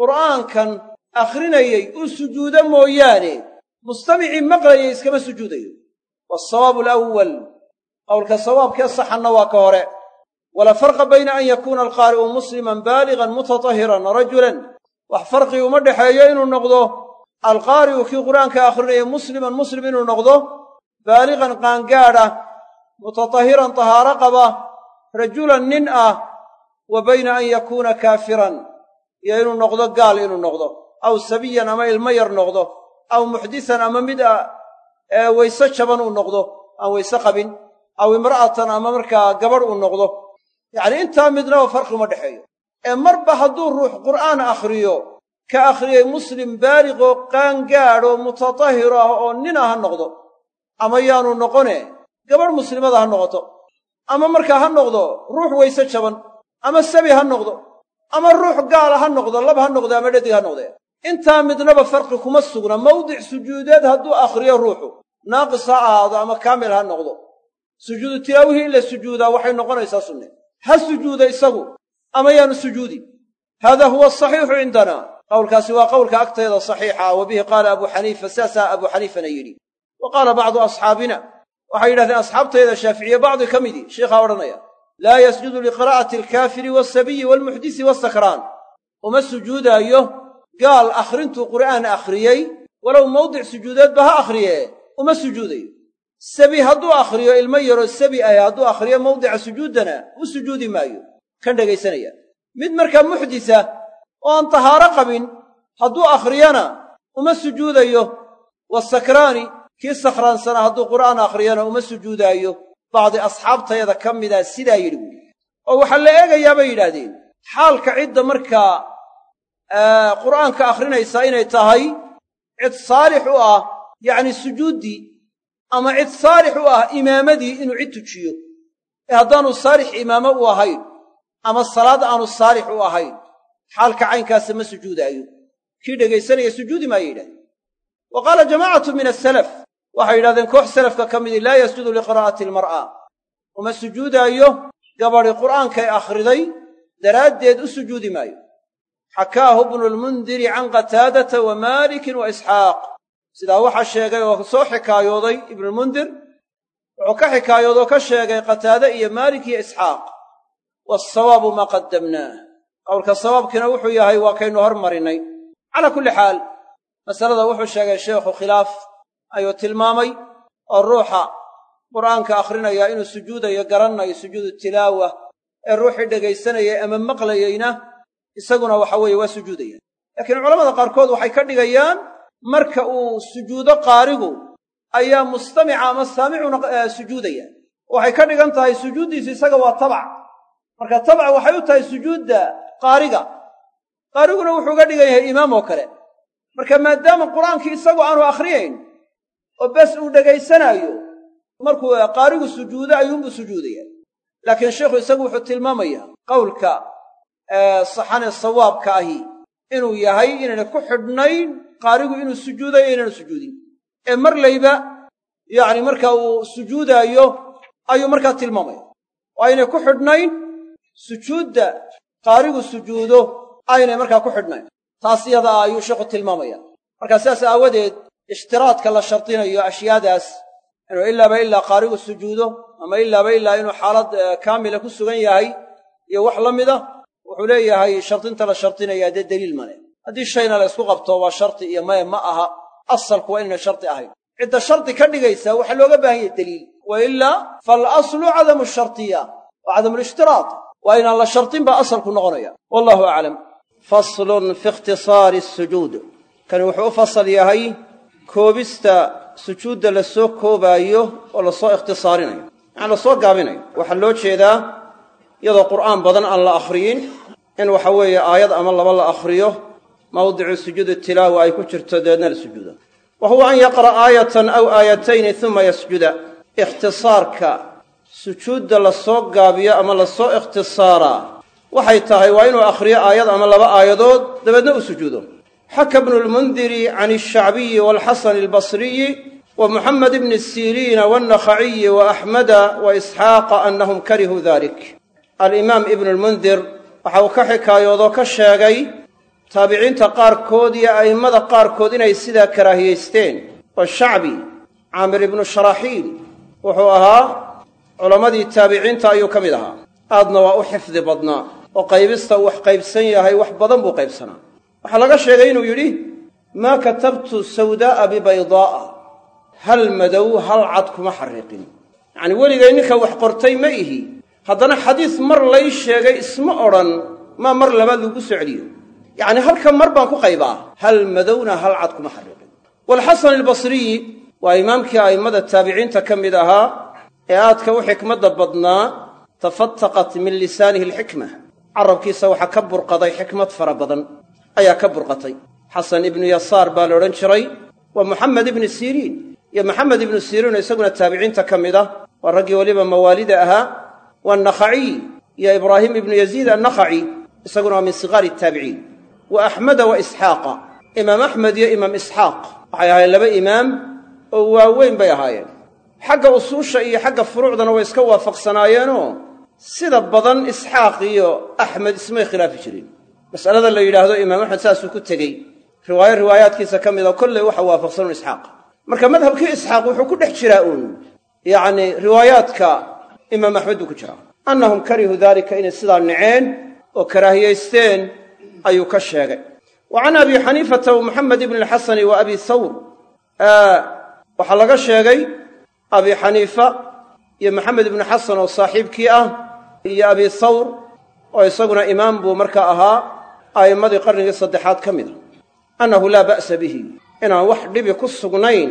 qur'aankan akhrinayey uu sujuudo mooyaane mustamicii maqlayay iskama sujuudayo. Waasawaabu alawwal qowlka sawaabkee saxanna waa ka hore. Walaa farqa bayna an yakuuna alqaari'u musliman baaligan mutatahiran rajulan. Wax farqi uma dhexeeyo inuu noqdo alqaari'u kii qur'aanka akhrinayay musliman muslim inuu noqdo baaligan qaangaadh ah mutatahiran tahaaro qaba rajulan nin ah wa bayna an yakuuna kaafiran iyo inuu noqdo gaal inuu noqdo aw sabiyan ama ilmo yar noqdo aw muxdisan ama mid a ee wayse jaban uu noqdo aan wayse qabin aw imra'atan ama markaa gabadh uu noqdo. Yacnii intaa midnaba farqi uma dhexeeyo. Ee marba hadduu ruux qur'aan akhriyo ka akhriyey muslim baaliqoo qaangaadhoo mutatahiro ah oo nina ha noqdo ama yaanu noqone gabadh muslimada ha noqoto ama markaa ha noqdo ruux wayse jaban ama sabi ha noqdo ama ruux gaala ha noqdo lab ha noqdo ama dhadig ha noqdee intaa midnaba farqi kuma sugna mawdic sujuudeed hadduu akhriyo ruuxu naaqis ha ahaado ama kaamil ha noqdo. Sujuudu tilaawihii in la sujuudaa waxay noqonaysaa sunne ha sujuuda isagu ama yaanu sujuudi. Haadaa huwa asaxiixu cindanaa qowlkaasi waa qowlka agteeda saxiixa wa bihi qaala abuu xaniifa saasaa abuu xaniifana yidhi. Wa qaala bacdu asxaabina waxay yidhahdeen asxaabtayda shaaficiye bacdi ka midii sheikhaa odhanaya. Laa yasjudu liqiraa'ati alkaafiri waasabiyi waalmuxdisi waasakraan uma sujuudaayo gaal akhrintuu qur'aan akhriyey walow mawdic sujuudeedba ha akhriye uma sujuudayo. Sabi hadduu akhriyo ilmo yaroo sabi ah hadduu akhriyo mawdica sujuuddana u sujuudi maayo kan dhegaysanaya mid markaa muxdisa oo aan tahaaro qabin hadduu akhriyana uma sujuudayo wasakraani kii sakhraansana hadduu qur'aan akhriyana uma sujuudaayo. Bacdi asxaabtayada ka mida sidaa yidhi buuhi oo waxaa la eegayaa bay yidhaahdeen. Xaalka cidda markaa qur'aanka akhrinaysaa inay tahay cid saalix u ah yacni sujuuddii ama cid saalix u ah imaamadii inuu cid tujiyo. Ee haddaanu saalix imaamo u ahayn ama salaad aanu saalix u ahayn xaalka caynkaasa ma sujuudaayo. Kii dhegaysanaya sujuudi maaya yidhahdeen wa qaala jamaacatu min asalaf waxay yidhahdeen koox salafka ka midii laa yasjudu liqiraa'ati almar'a uma sujuudaayo gabadhi qur'aankay akhriday daraaddeed u sujuudi maayo. Xakaahu ibnulmundiri can qataadata wa maalikin wa isxaaq. Sidaa waxaa sheegay oo soo xikaayooday ibnulmundir wuxuu ka xikaayoodoo ka sheegay qataade iyo maalik iyo isxaaq. Waasawaabu maa qaddamnaah qowlka sawaabkiina wuxuu yahay waa kaynu hormarinnay calaa kulli xaal masalada wuxuu sheegay sheikhu khilaaf ayuu tilmaamay oo ruuxa qur'aanka akhrinayaa inuu sujuudayo garanayo sujuudu tilaawa ee ruuxii dhegaysanayay ama maqlayeyna isaguna waxa weeye waa sujuudaya. Laakiin culamada qaarkood waxay ka dhigayaan marka uu sujuudo qaarigu ayaa mustamica ama saamicuna sujuudaya. Waxay ka dhigan tahay sujuuddiisu isaga waa tabac marka tabac waxay u tahay sujuudda qaariga. Qaariguna wuxuu uga dhigan yahay imaam oo kale. Marka maadaama qur'aankii isagu aanu akhriyayn oo bes uu dhegaysanaayo markuu qaarigu sujuudo ayuunbuu sujuudaya. Laakiin sheikhu isagu wuxuu tilmaamayaa qowlka saxane sawaabka ahi inuu yahay inayna ku xidhnayn qaarigu inuu sujuudayo inaanu sujuudin. Ee mar layba yacni marka uu sujuudaayo ayuu markaa tilmaamaya. Oo aynay ku xidhnayn sujuudda qaarigu sujuudo aynay markaa ku xidhnayn. Taas iyada ah ayuu sheekhu tilmaamaya. Markaa sidaas aawadeed ishtiraadka la shardinayo ashyaadaas inuu ilaaba ilaa qaarigu sujuudo ama ilaaba ilaa inuu xaalad kaamila ku sugan yahay iyo wax la mida wuxuu leeyahay shardinta la shardinayaa dee deliil male haddii shayna la ysku qabto waa shardi iyo maya ma aha. Asalku waa inayna shardi ahayn cidda shardi ka dhigaysa waxaa looga baahan yahay deliil wa ilaa faalaslu cadamu shartiya wa cadamu lishtiraad waa inaan la shardin baa asalku noqonaya. Wallahu aclam faslun fi ikhtisaari sujuud. Kani wuxuu u fasal yahay koobista sujuudda la soo koobaayo oo la soo ikhtisaarinayo. Yacani la soo gaabinayo. Waxaa loo jeedaa iyadoo qur'aan badan aan la akhriyin in waxa weeye aayad ama laba la akhriyo mawdicu sujuudi tilaawa ay ku jirto dabeedna la sujuudo. Wa huwa an yaqra'a aayatan aw aayatayni uma yasjuda. Ikhtisaarka sujuudda la soo gaabiyo ama la soo ikhtisaaraa waxay tahay waa inuu akhriyo aayad ama laba aayadood dabeedna uu sujuudo xaka bnu lmundiri can alshacbiyi waalxasani albasriyi wa muxamed bni siriina wannakhaciyi wa axmeda wa isxaaqa annahum karihuu dalik alimaam ibnu lmundir waxa uu ka xikaayoodoo ka sheegay taabiciinta qaarkood iyo a'immada qaarkood inay sidaa karaahiyaysteen oo shacbi caamir ibnu sharaaxiil wuxuu ahaa culammadii taabiciinta ayuu ka mid ahaa aadna waa u xifdi badnaa oo qaybista uu wax qaybsan yahay wax badan buu qaybsanaa waxaa laga sheegay inuu yidhi maa katabtu sawdaa'a bibaydaa'a hal madow hal cad kuma xariiqin. Yacnii weligay ninka wax qortay ma ihi. Haddana xadiis mar lay sheegay isma odhan maa mar labaad lagu soo celiyo yacni halka mar baan ku qaybaa hal madowna hal cad kuma xariiqin. Waalxasan albasriyi waa imaamkii a'immada taabiciinta ka mid ahaa ee aadka u xikmadda badnaa tafataqat min lisaanihi alxikma. Carabkiisa waxaa ka burqaday xikmad fara badan ayaa ka burqatay. Xasan ibnu yasaar baa la odhan jiray waa muxamed ibnu siriin. Iyo maxamed ibnu siriinoo isaguna taabiciinta ka mid ah waa raggii weliba mawaalida ahaa waannakhaciy iyo ibraahim ibnu yaziid annakhaci isaguna waa min sigaari taabiciin. Wa axmeda wa isxaaqa imaam axmed iyo imaam isxaaq. Waxay ahaayeen laba imaam oo waaweyn bay ahaayeen. Xagga usuusha iyo xagga furuucdana way iska waafaqsanaayeenoo sida badan isxaaq iyo axmed ismay khilaafi jireen mas'alada la yidhaahdo imaam axmed saasuu ku tegey. Riwaayo riwaayaadkiisa ka mida kolley waxa waafaqsanuun isxaaq. Marka madhabkii isxaaq wuxuu ku dhex jiraa uun. Yacni riwaayaadka imaam axmed buu ku jiraa. Annahum karihuu daalika inay sidaa naceen oo karaahiyaysteen ayuu ka sheegay. Wa can abi xaniifata wa moxamed alxasani wa abi thawr. Waxaa laga sheegay abi xaniifa iyo maxamed ibnu xasan oo saaxiibkii ah iyo abi thawr oo isaguna imaam buu markaa ahaa a'immadii qarnigii saddexaad ka mid a annahu laa ba'sa bihi. Inaan wax dhibi ku sugnayn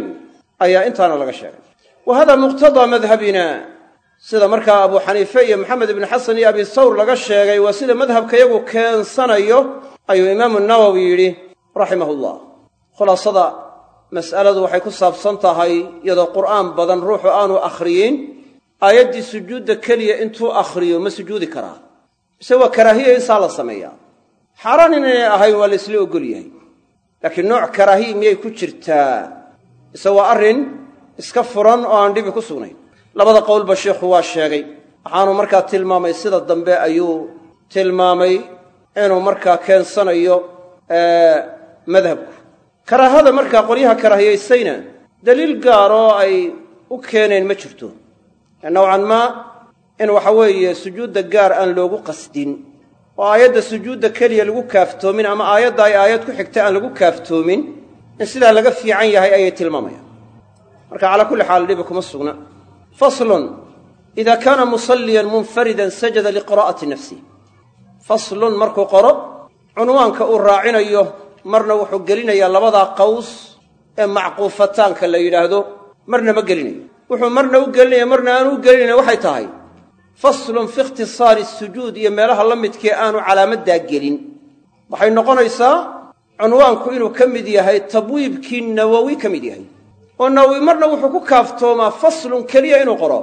ayaa intaana laga sheegay. Wa hada muqtadaa madhabina sida markaa abu xaniife iyo maxamed ibnu xasan iyo abi thawr laga sheegay waa sida madhabkayagu keensanayo ayuu imaamu nawowi yidhi raximahullah khulaasada mas'aladu waxay ku saabsan tahay iyadoo qur'aan badan ruuxu aanu akhriyin aayaddii sujuudda keliya intuu akhriyo ma sujuudi karaa. Mise waa karaahiya insaa la sameeyaa xaaraan inaynay ahayn waa la isla ogol yahay. Laakiin nooc karaahiya miyay ku jirtaa? Waa arrin iska furan oo aan dhibi ku sugnayn. Labada qowlba sheikhu waa sheegay. Waxaanu markaa tilmaamay sida dambe ayuu tilmaamay inuu markaa keensanayo madhabku. Karaahada markaa qolyaha karaahiyaysayna daliil gaar oo ay u keeneen ma jirto. Nowcan maa in waxa weeye sujuudda gaar aan loogu qasdin oo aayadda sujuudda keliya lagu kaaftoomin ama aayadda ay aayad ku xigta aan lagu kaaftoomin in sidaa laga fiican yahay ayay tilmaamayaan. Marka calaa kulli xaal dhibi kuma sugna. Faslun ida kaana musalliyan munfaridan sajada liqiraa'ati nafsih faslun markuu qoro cunwaanka uu raacinayo marna wuxuu gelinayaa labadaa qaws ee macquufataanka la yidhaahdo marna ma gelinayo. Wuxuu marna u gelinaya marna aanu u gelinayna waxay tahay faslun fi ikhtisaari sujuud iyo meelaha la midkee aanu calaamaddaa gelin waxay noqonaysaa cunwaanku inuu ka mid yahay tabwiibkii nawowi ka mid yahay. Oo nawowi marna wuxuu ku kaaftoomaa faslun keliya inuu qoro.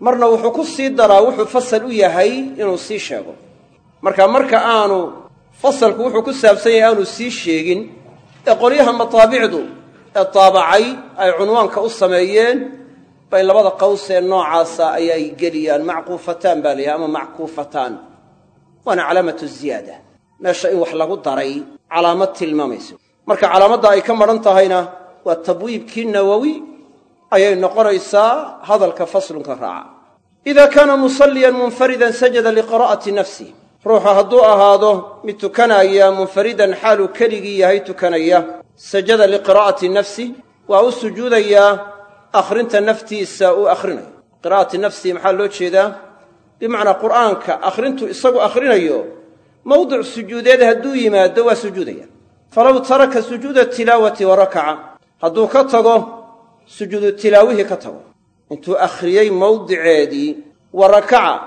Marna wuxuu ku sii daraa wuxuu fasal u yahay inuu sii sheego. Marka marka aanu fasalku wuxuu ku saabsan yahay aanu sii sheegin ee qolyaha mataabicdu ee taabacay ay cunwaanka u sameeyeen bay labada qaws ee noocaasa ayay geliyaan. Macquufataan baa la yidhaha ama mackuufataan waana calaamatu ziyaada. Meesha in wax lagu daray calaamad tilmaamayso. Marka calaamadda ay ka madhan tahayna waa tabwiibkii nawowi ayay noqonaysaa hadalka faslunka raaca. Idaa kaana musalliyan munfaridan sajada liqiraa'ati nafsih ruuxu hadduu ahaado mid tukanaya munfaridan xaaluu keligii yahay tukanaya. Sajada liqiraa'ati nafsi waa u sujuudayaa akhrinta naftiisa uu akhrinayo qiraa'ati nafsihi maxaa loo jeedaa? Bimacnaa qur'aanka akhrintu isagu akhrinayo mawdic sujuudeed hadduu yimaado waa sujuudaya. Falow taraka sujuuda tilaawati wa rakaca hadduu ka tago sujuudu tilaawihii ka tago. Intuu akhriyey mawdiceedii wa rakaca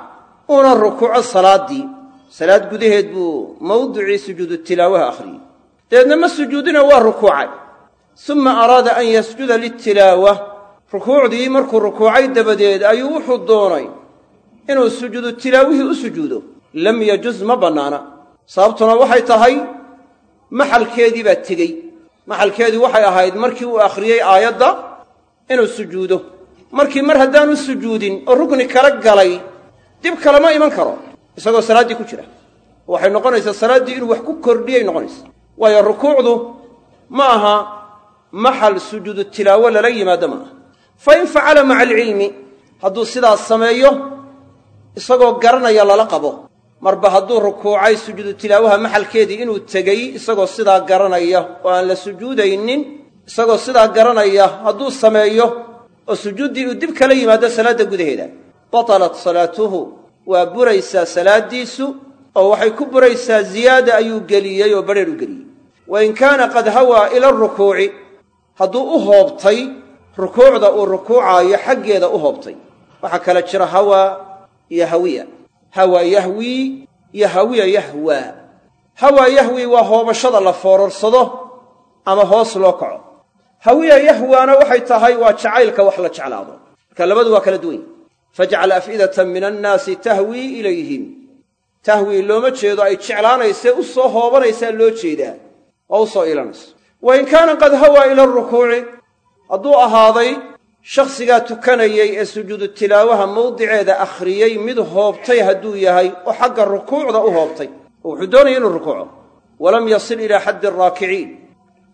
uuna rukuuco salaaddii salaad gudaheed buu mawdicii sujuudu tilaawaha akhriyey dabeedna ma sujuudina waa rukuucay. Summa araada an yasjuda litilaawa rukuucdii markuu rukuucay dabadeed ayuu wuxuu doonay inuu sujuudu tilaawihii u sujuudo. Lam yajuz ma bannaana. Sababtuna waxay tahay maxalkeedii baa tegey. Maxalkeedii waxay ahayd markii uu akhriyey aayadda inuu sujuudo. Markii mar haddaanu sujuudin oo rukni kala galay dib kalema iman karo. Isagoo salaaddii ku jira. Waxay noqonaysaa salaaddii inuu wax ku kordhiyay noqonaysa. Waayo rukuucdu ma aha maxal sujuudu tilaawo lala yimaado ma aha fa in facala maca alcilmi hadduu sidaas sameeyo isagoo garanaya lala qabo. Marba hadduu rukuucay sujuudu tilaawaha maxalkeedii inuu tegey isagoo sidaa garanaya oo aan la sujuudaynin isagoo sidaa garanaya hadduu sameeyo oo sujuuddii uu dib kala yimaado salaadda gudaheeda. Batalat salaatuhu waa buraysaa salaaddiisu oo waxay ku buraysaa ziyaada ayuu geliyey oo badheer u geliyey. Wa in kaana qad hawaa ila arukuuci hadduu u hoobtay rukuucda uu rukuucaayo xaggeeda u hoobtay. Waxaa kala jira hawaa iyo hawiya. Hawaa yahwii iyo hawiya yahwaa hawaa yahwii waa hoobashada la foororsado ama hoos loo kaco. Hawiya yahwaana waxay tahay waa jacaylka wax la jeclaado. Marka labadu waa kala duwany fajcal af'idatan min annaasi tahwii ilayhim. Tahwii looma jeedo ay jeclaanaysee u soo hoobanaysaa loo jeedaa. Oo u soo ilanayso. Wa kaana qad hawaa ila arukuuci hadduu ahaaday shakhsigaa tukanayey ee sujuudu tilaawaha mawdiceeda akhriyey mid hoobtay hadduu yahay oo xagga rukuucda u hoobtay. Oo wuxuu doonaya inuu rukuuco. Walam yasil ilaa xaddi araakiciin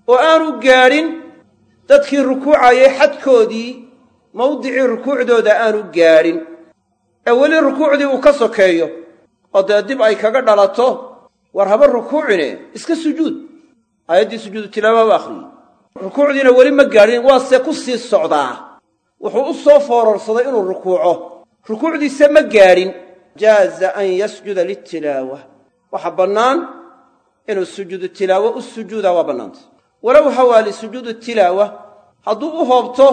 oo aanu gaadhin dadkii rukuucayay xadkoodii mawdicii rukuucdooda aanu gaadhin ee weli rukuucdii uu ka sokeeyo oo dee dib ay kaga dhalato war haba rukuucine iska sujuud. Aayaddii sujuudu tilaawaha u akhriyey rukuucdiina weli ma gaadhin waase ku sii socdaa. Wuxuu u soo foorarsaday inuu rukuuco. Rukuucdiisa ma gaadhin. Jaaza an yasjuda litilaawa. Waxa bannaan inuu sujuudu tilaawo u sujuudaa waa bannaanta. Walow hawaa lisujuudi tilaawa hadduu u hoobto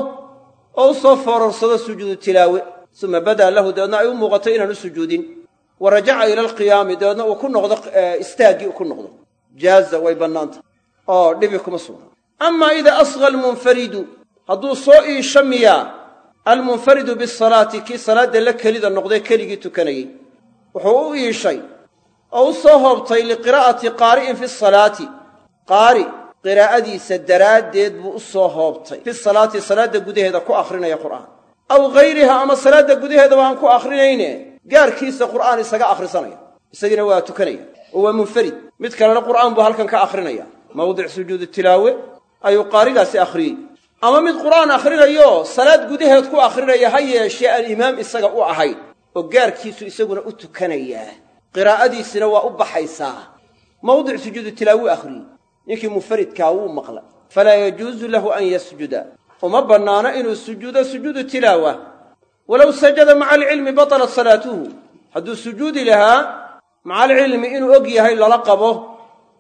oo u soo foorarsado sujuudu tilaawe suma badaa lahu dabeedna ay u muuqato inaan u sujuudin. Wa rajaca ila alqiyaami dabeedna uu ku noqdo istaaggii uu ku noqdo. Jaaza way bannaanta. Oo dhibi kuma sugna amaa idaa asqa almunfaridu hadduu soo iisho miyaa almunfaridu bisalaati kii salaadda la kelida noqday keligii tukanayey wuxuu u iishay oo u soo hoobtay liqiraa'ati qaari'in fi salaati qaari qiraa'adiisa daraaddeed buu u soo hoobtay. Fi salaati salaadda gudaheeda ku akhrinaya qur'aan. Aw hayriha ama salaadda gudaheedaba aan ku akhrinayne? Gaarkiisa qur'aan isaga akhrisanaya. Isagiina waa tukanaya. Oo waa munfarid. Mid kalena qur'aan buu halkan ka akhrinaya. Mawdic sujuudu tilaawe ayuu qaarigaasi akhriyey ama mid qur'aan akhrinayo salaad gudaheed ku akhrinaya ha yeeshee aan imaam isaga u ahayn oo gaarkiisu isaguna u tukanayaa qiraa'adiisina waa u baxaysaa. Mawdic sujuudu tilaawe u akhriyey ninkii munfaridkaa wuu maqlay. Falaa yajuusu lahu an yasjuda. Uma bannaano inuu sujuudo sujuudu tilaawa. Walow sajada maca alcilmi batalat salaatuhu. Hadduu sujuudi lahaa maca alcilmi inuu og yahay lala qabo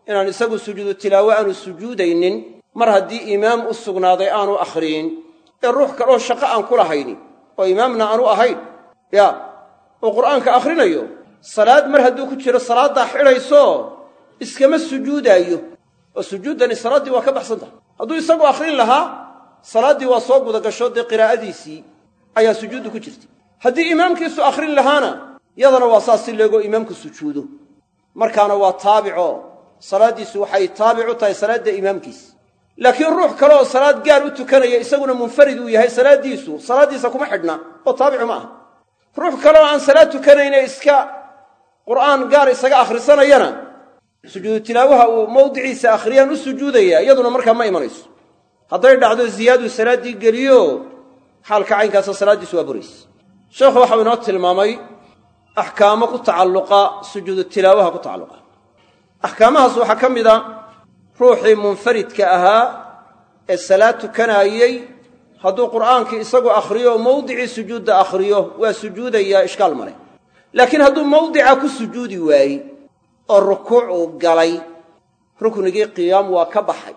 inaan isagu sujuudu tilaawo aanu sujuudaynin mar haddii imaam u sugnaaday aanu akhriyin ee ruux kaloo shaqo aan ku lahaynin oo imaamna aanu ahayn ya oo qur'aanka akhrinayo salaad mar hadduu ku jiro salaaddaa xidhayso iskama sujuudaayo. Oo sujuuddani salaaddii waa ka baxsan tahay. Hadduu isagu akhrin lahaa salaaddii waa soo gudagasho dee qiraa'adiisii ayaa sujuuddu ku jirtay. Haddii imaamkiisu akhrin lahaana yadana waa saas si leegoo imaamku sujuudo. Markaana waa taabico. Salaaddiisu waxay taabic u tahay salaadda imaamkiisa laakiin ruux kale oo salaad gaar u tukanaya isaguna munfarid uu yahay salaaddiisu salaaddiisa kuma xidhna oo taabicu ma aha. Ruux kale oo aan salaad tukanayne iska qur'aan gaar isaga akhrisanayana sujuudu tilaawaha uu mawdiciisa akhriyaan u sujuudayaa iyaduna markaa ma imanayso. Hadday dhacdo ziyaaduu salaaddii geliyo xaalka caynkaasa salaaddiisu waa burayse sheekhu waxau inoo tilmaamay axkaamo ku tacalluqa sujuudu tilaawaha ku tacalluqa. Axkaamahaas waxaa ka mid a ruuxii munfaridka ahaa ee salaad tukanaayey hadduu qur'aankii isagu akhriyo mawdicii sujuudda akhriyo waa sujuudayaa ishkaal male laakiin hadduu mawdica ku sujuudi waayey oo rukuuc uu galay ruknigii qiyaam waa ka baxay.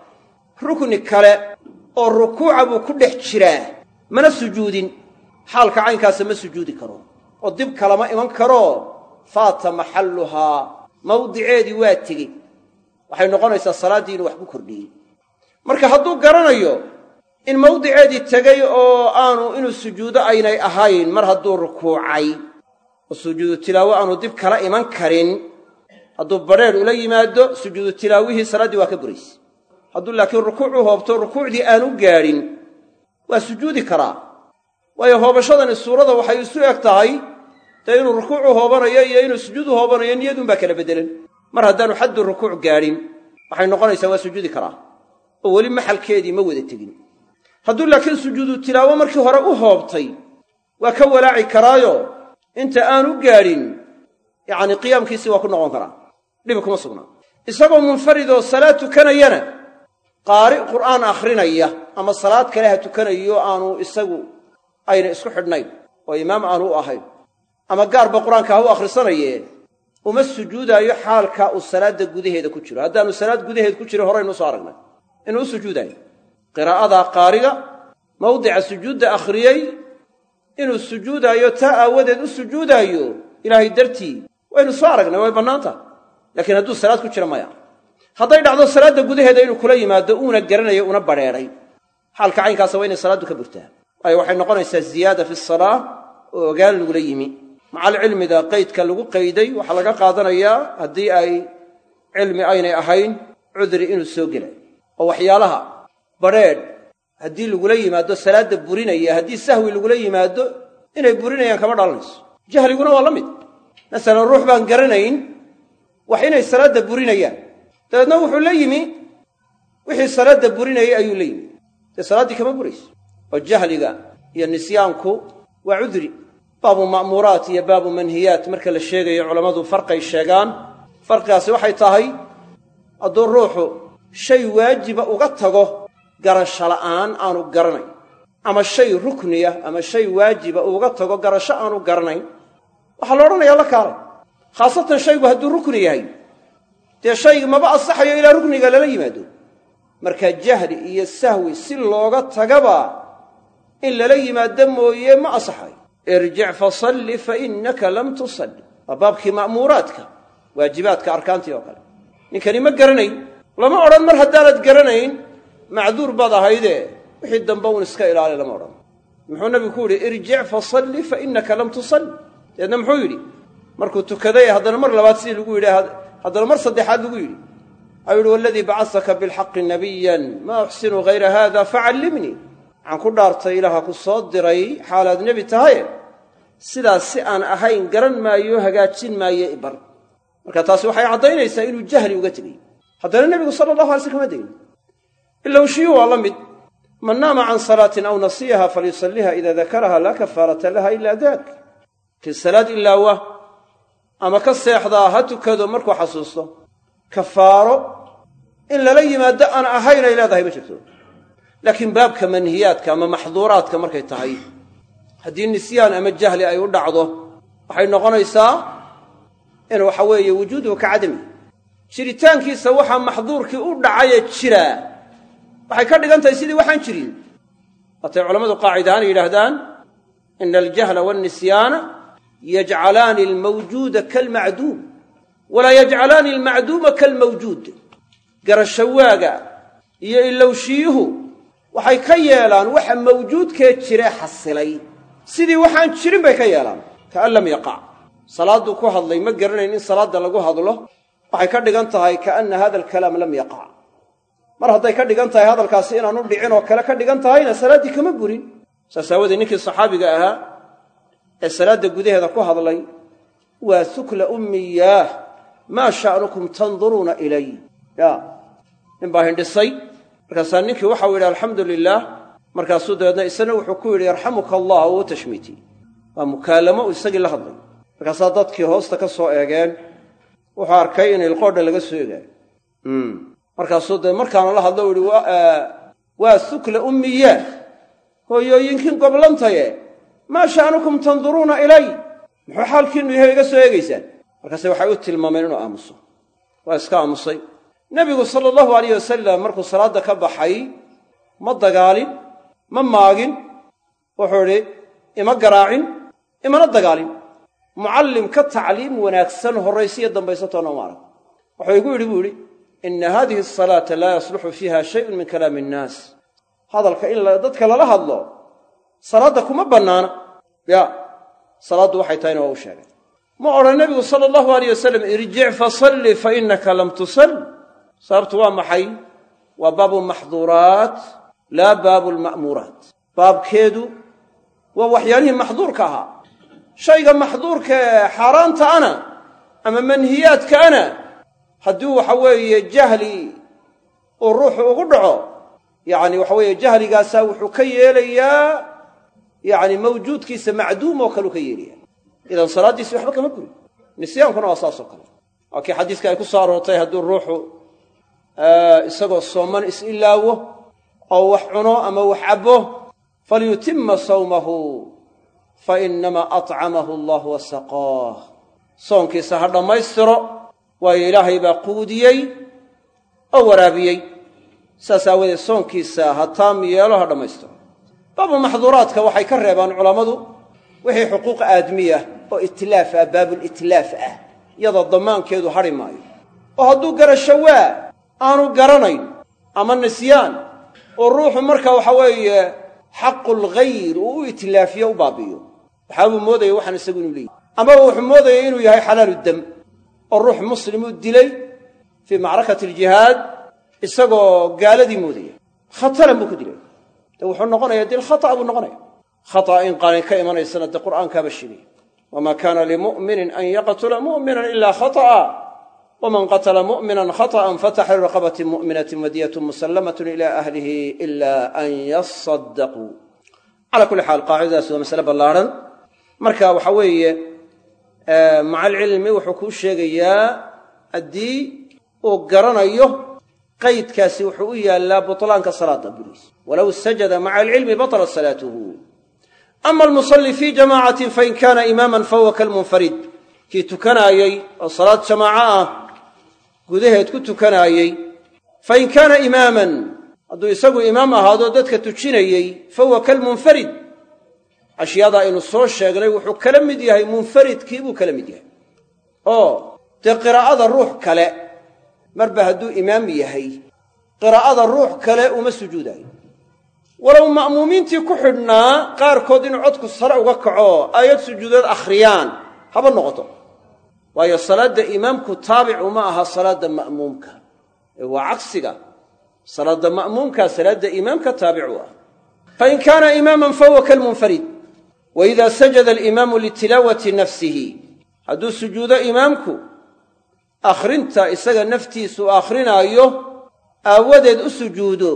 Rukni kale oo rukuuca buu ku dhex jiraa mana sujuudin. Xaalka caynkaasa ma sujuudi karo. Oo dib kalama iman karoo faata maxalluhaa mawdiceedii waa tegey waxay noqonaysaa salaaddii inuu wax ku kordhiyey. Marka hadduu garanayo in mawdiceedii tegey oo aanu inuu sujuudo aynay ahayn mar hadduu rukuucay oo sujuudu tilaawo aanu dib kala iman karin hadduu badrheer ula yimaado sujuudu tilaawihii salaaddii waa ka burayse hadduu laakiin rukuucu hoobto rukuucdii aanu gaadhin waa sujuudi karaa. Waayo hoobashadani suurada waxay isu eg tahay dee inuu rukuucu hoobanayo iyo inuu sujuudu hoobanayo niyaduunbaa kala beddelan mar haddaanu xaddu rukuuc gaadhin waxay noqonaysaa waa sujuudi karaa oo weli maxalkeedii ma wada tegin. Hadduu laakiin sujuudu tilaawo markii hore u hoobtay waa ka walaaci karaayo inta aanu gaadhin yacnii qiyaamkiisii waa ku noqon karaa. Dhibi kuma sugnaa isagoo munfarid oo salaad tukanayana qaari qur'aan akhrinaya ama salaad kale ha tukanayo aanu isagu ayna isku xidhnayn oo imaam aanu u ahayn ama gaarba qur'aanka ha u akhrisanaye uma sujuudaayo xaalka uu salaadda gudaheeda ku jiro. Haddaanu salaad gudaheed ku jirin horaynu u soo aragnay. Inuu u sujuudaayo qiraa'ada qaariga mawdica sujuudda akhriyey inuu sujuudaayo taa aawadeed u sujuudaayo ilaahay dartii waynu soo aragnay way bannaanta. Laakiin hadduu salaad ku jira maya. Hadday dhacdo salaadda gudaheeda inuu kula yimaado uuna garanayo una badrheedhay xaalka caynkaasa waa inay salaaddu ka burtaa. Waayo waxay noqonaysaa ziyaada fi salaa oo ogaan lagula yimi macalcilmiga qaydka lagu qayday waxaa laga qaadanayaa haddii ay cilmi aynay ahayn cudri inuu soo gelay. Oo waxyaalaha badrheedh haddii lagula yimaado salaadda burinaya haddii sahwi lagula yimaado inay burinayaan kama dhalanayso. Jahliguna waa la mid. Masalan ruux baan garanayn wax inay salaadda burinayaan. Dabeedna wuxuu la yimi wixii salaadda burinayay ayuu la yimi. Dee salaaddii kama burayso? Oo jahliga iyo nisyaanku waa cudri baabu ma'muuraat iyo baabu manhiyaat. Marka la sheegayo culammadu farqay sheegaan. Farqigaasi waxay tahay hadduu ruuxu shay waajiba uga tago garasho la'aan aanu garanayn. Ama shay rukniya ama shay waajiba uga tago garasho aanu garanayn. Waxaa la odhanayaa la kaalay. Khaasatan shaygu hadduu rukni yahay dee shayga maba ansaxayo ilaa rukniga lala yimaado. Marka jahli iyo sahwi si looga tagaba in lala yimaado mooye ma ansaxayo irjic fasalli fa innaka lam tusalli. Waa baabkii ma'muuraadka waajibaadka arkaantii oo kale. Ninkani ma garanayn. Lama odhan mar haddaanad garanayn macduur baad ahaydee. Wixii dambe uun iska ilaali lama odhan. Muxuu nabigu ku yidhi irjic fasalli fa innaka lam tusalli. Dabeedna muxuu yidhi markuu tukaday haddana mar labaad sidii lagu yidhi haddana mar saddexaad lagu yidhi. Ayuu yihi waladii bacasaka bilxaqi nabiyan maa uxsinu hayra haada facallimnii waxaan ku dhaartay ilaaha ku soo diray xaalaad nebi tahaye sidaas si aan ahayn garan maayo hagaajin maayo ibar marka taasi waxay caddaynaysaa inuu jahli uga tegay haddana nebigu sala allahu alay sl kama degin. Ilowshiyu waa la mid. Man naama can salaatin aw nasiyaha falyusalliha ida dakaraha laa kafaarata laha ila daak. Kii salaad ilaawa ama ka seexdaa ha tukado markuu xasuusto kafaaro in lala yimaado aan ahayn ay leedahay ma jirto laakiin baabka manhiyaadka ama maxduuraadka markay tahay haddii nisyaan ama jahli ay u dhacdo waxay noqonaysaa in waxa weeye wujuuduhu ka cadami. Jiritaankiisa waxaa maxduurkii u dhacayee jiraa waxay ka dhigan tahay sidii waxaan jirin. Waatay culammadu qaacida ahaan yidhaahdaan ina aljahla waannisyaana yajcalaani almawjuuda kalmacduum walaa yajcalaani almacduuma kalmawjuud. Garashawaaga iyo ilowshiyuhu waxay ka yeelaan waxa mawjuudkee jiree xasilay. Sidii waxaan jirin bay ka yeelaan. Kaan lam yaqac salaadduu ku hadlay ma garanayn in salaadda lagu hadlo. Waxay ka dhigan tahay kaana hada alkalaam lam yaqac mar hadday ka dhigan tahay hadalkaasi inaanu dhicin oo kale ka dhigan tahayna salaaddii kama burin. Saas aawadee ninkii saxaabiga ahaa ee salaadda gudaheeda ku hadlay waa sukla ummiyaah maa sha'nukum tanduruuna ilay. Ya nin baa hindhisay markaasaa ninkii waxau yidhi alxamdu lilaah markaasuu dabeedna isna wuxuu ku yidhi yarxamuka allah u tashmiitiyey waa mukaalamo uu isagii la hadlayo markaasaa dadkii hoosta ka soo eegeen wuxuu arkay in ilqoodha laga soo egaayo markaasuu dee markaana la hadlo u yihi waa sukla ummiya hooyooyinkiin goblantaye maa sha'nukum tanduruuna ilay? Muxuu xaalkiinnu yahay iga soo eegaysaan markaase waxay u tilmaameen inuu aamuso. Waa iska aamusay nebigu sala allahu alayh wasalam markuu salaadda ka baxay ma dagaalin ma maagin wuxuu idhi ima garaacin imana dagaalin. Mucallim ka tacliim wanaagsan horraysiyo dambaysatoona uma arag wuxuu igu yidhi buu yidhi inna haadihi asalaata laa yasluxu fiiha shayun min kalaami innaas hadalka in dadka lala hadlo salaadda kuma bannaana. Ya salaaddu waxay tahayna waa u sheegay. Ma odhan nebigu sala allahu alayh wasalam irjic fasalli fa innaka lam tusall sababtu waa maxay? Waa baabu maxduuraat laa baabu lma'muuraat baabkeedu waa waxyaalihii maxduurka ahaa. Shayga maxduurka ee xaaraanta ana ama manhiyaadka ana haddii waxa weeye jahli uu ruuxu ugu dhaco yacni waxa weeye jahligaasaa wuxuu ka yeelayaa yacni mawjuudkiisa macduum oo kaleu ka yeelaya idan salaaddiisi waxba kama gurin nisyaankuna waa saas oo kale. Waa kii xadiiska ay ku soo aroortay hadduu ruuxu isagoo sooman is-ilaawo oo wax cuno ama wax cabbo falyutima sawmahu fa innamaa atcamahu allah wa saqaah soonkiisa ha dhammaystiro waayo ilaahay baa quudiyey oo waraabiyey. Saas aawadeed soonkiisa ha taam ha dhammaystiro. Baabu maxduuraadka waxay ka reebaan culammadu wixii xuquuq aadmiya oo itlaaf ah baabulitlaaf ah iyadoo damaankeedu hadhi maayo. Oo hadduu garasho waa aanu garanayn ama nisyaan oo ruuxu marka waxa weeye xaqulghayr uu u itlaafiyo u baabi'iyo. Waxaabuu moodaya waxaan isagu inuu leeyahy amaba wuxuu moodaya inuu yahay xalaalu dam oo ruux muslimuu dilay fii macrakati aljihaad isagoo gaaladii moodaya khataran buu ku dilay. De wuxuu noqonaya dil khata' buu noqonaya. Khata' in qaanin ka imanaysana dee qur'aankaaba sheegaya wamaa kaana limu'minin an yaqtula mu'minan ilaa khata'a waman qatla mu'mina khaطأa fataxriru raqabati mu'minati wadiyatu musallamat ila ahlihi ila an yasadaquu cala kulli xaal qaacidadaas waa masale ballaarhan marka waxa weeye maca alcilmi wuxuu kuu sheegayaa haddii uu garanayo qaydkaasi wuxuu u yaallaa butlaanka salaada buriis walow sajada maca alcilmi batlat salaatuhu ama almusalli fi jamacatin fain kana imaama fahuwa kalmunfarid kii tukanaayey oo salaad gudaheed ku tukanaayey fain kaana imaaman hadduu isagu imaam ahaadoo dadka tujinayey fahuwa kalmunfarid ashyaada aynu soo sheegnay wuxuu kala mid yahay munfaridkii buu kala mid yahay. Oo dee qiraa'ada ruux kale marba hadduu imaam yahay qiraa'ada ruux kale uma sujuudaayo. Walow ma'muumiintii ku xidhnaa qaarkood inuu codku sare uga kaco aayad sujuudood akhriyaan haba noqoto waayo salaadda imaamku taabic uma aha salaadda ma'muumka. Ee waa cagsiga salaadda ma'muumkaa salaadda imaamka taabic u ah. Fain kaana imaaman fahuwa kalmunfarid. Wa idaa sajada alimaamu litilaawati nafsihi. Hadduu sujuudo imaamku akhrinta isaga naftiisu akhrinaayo aawadeed u sujuudo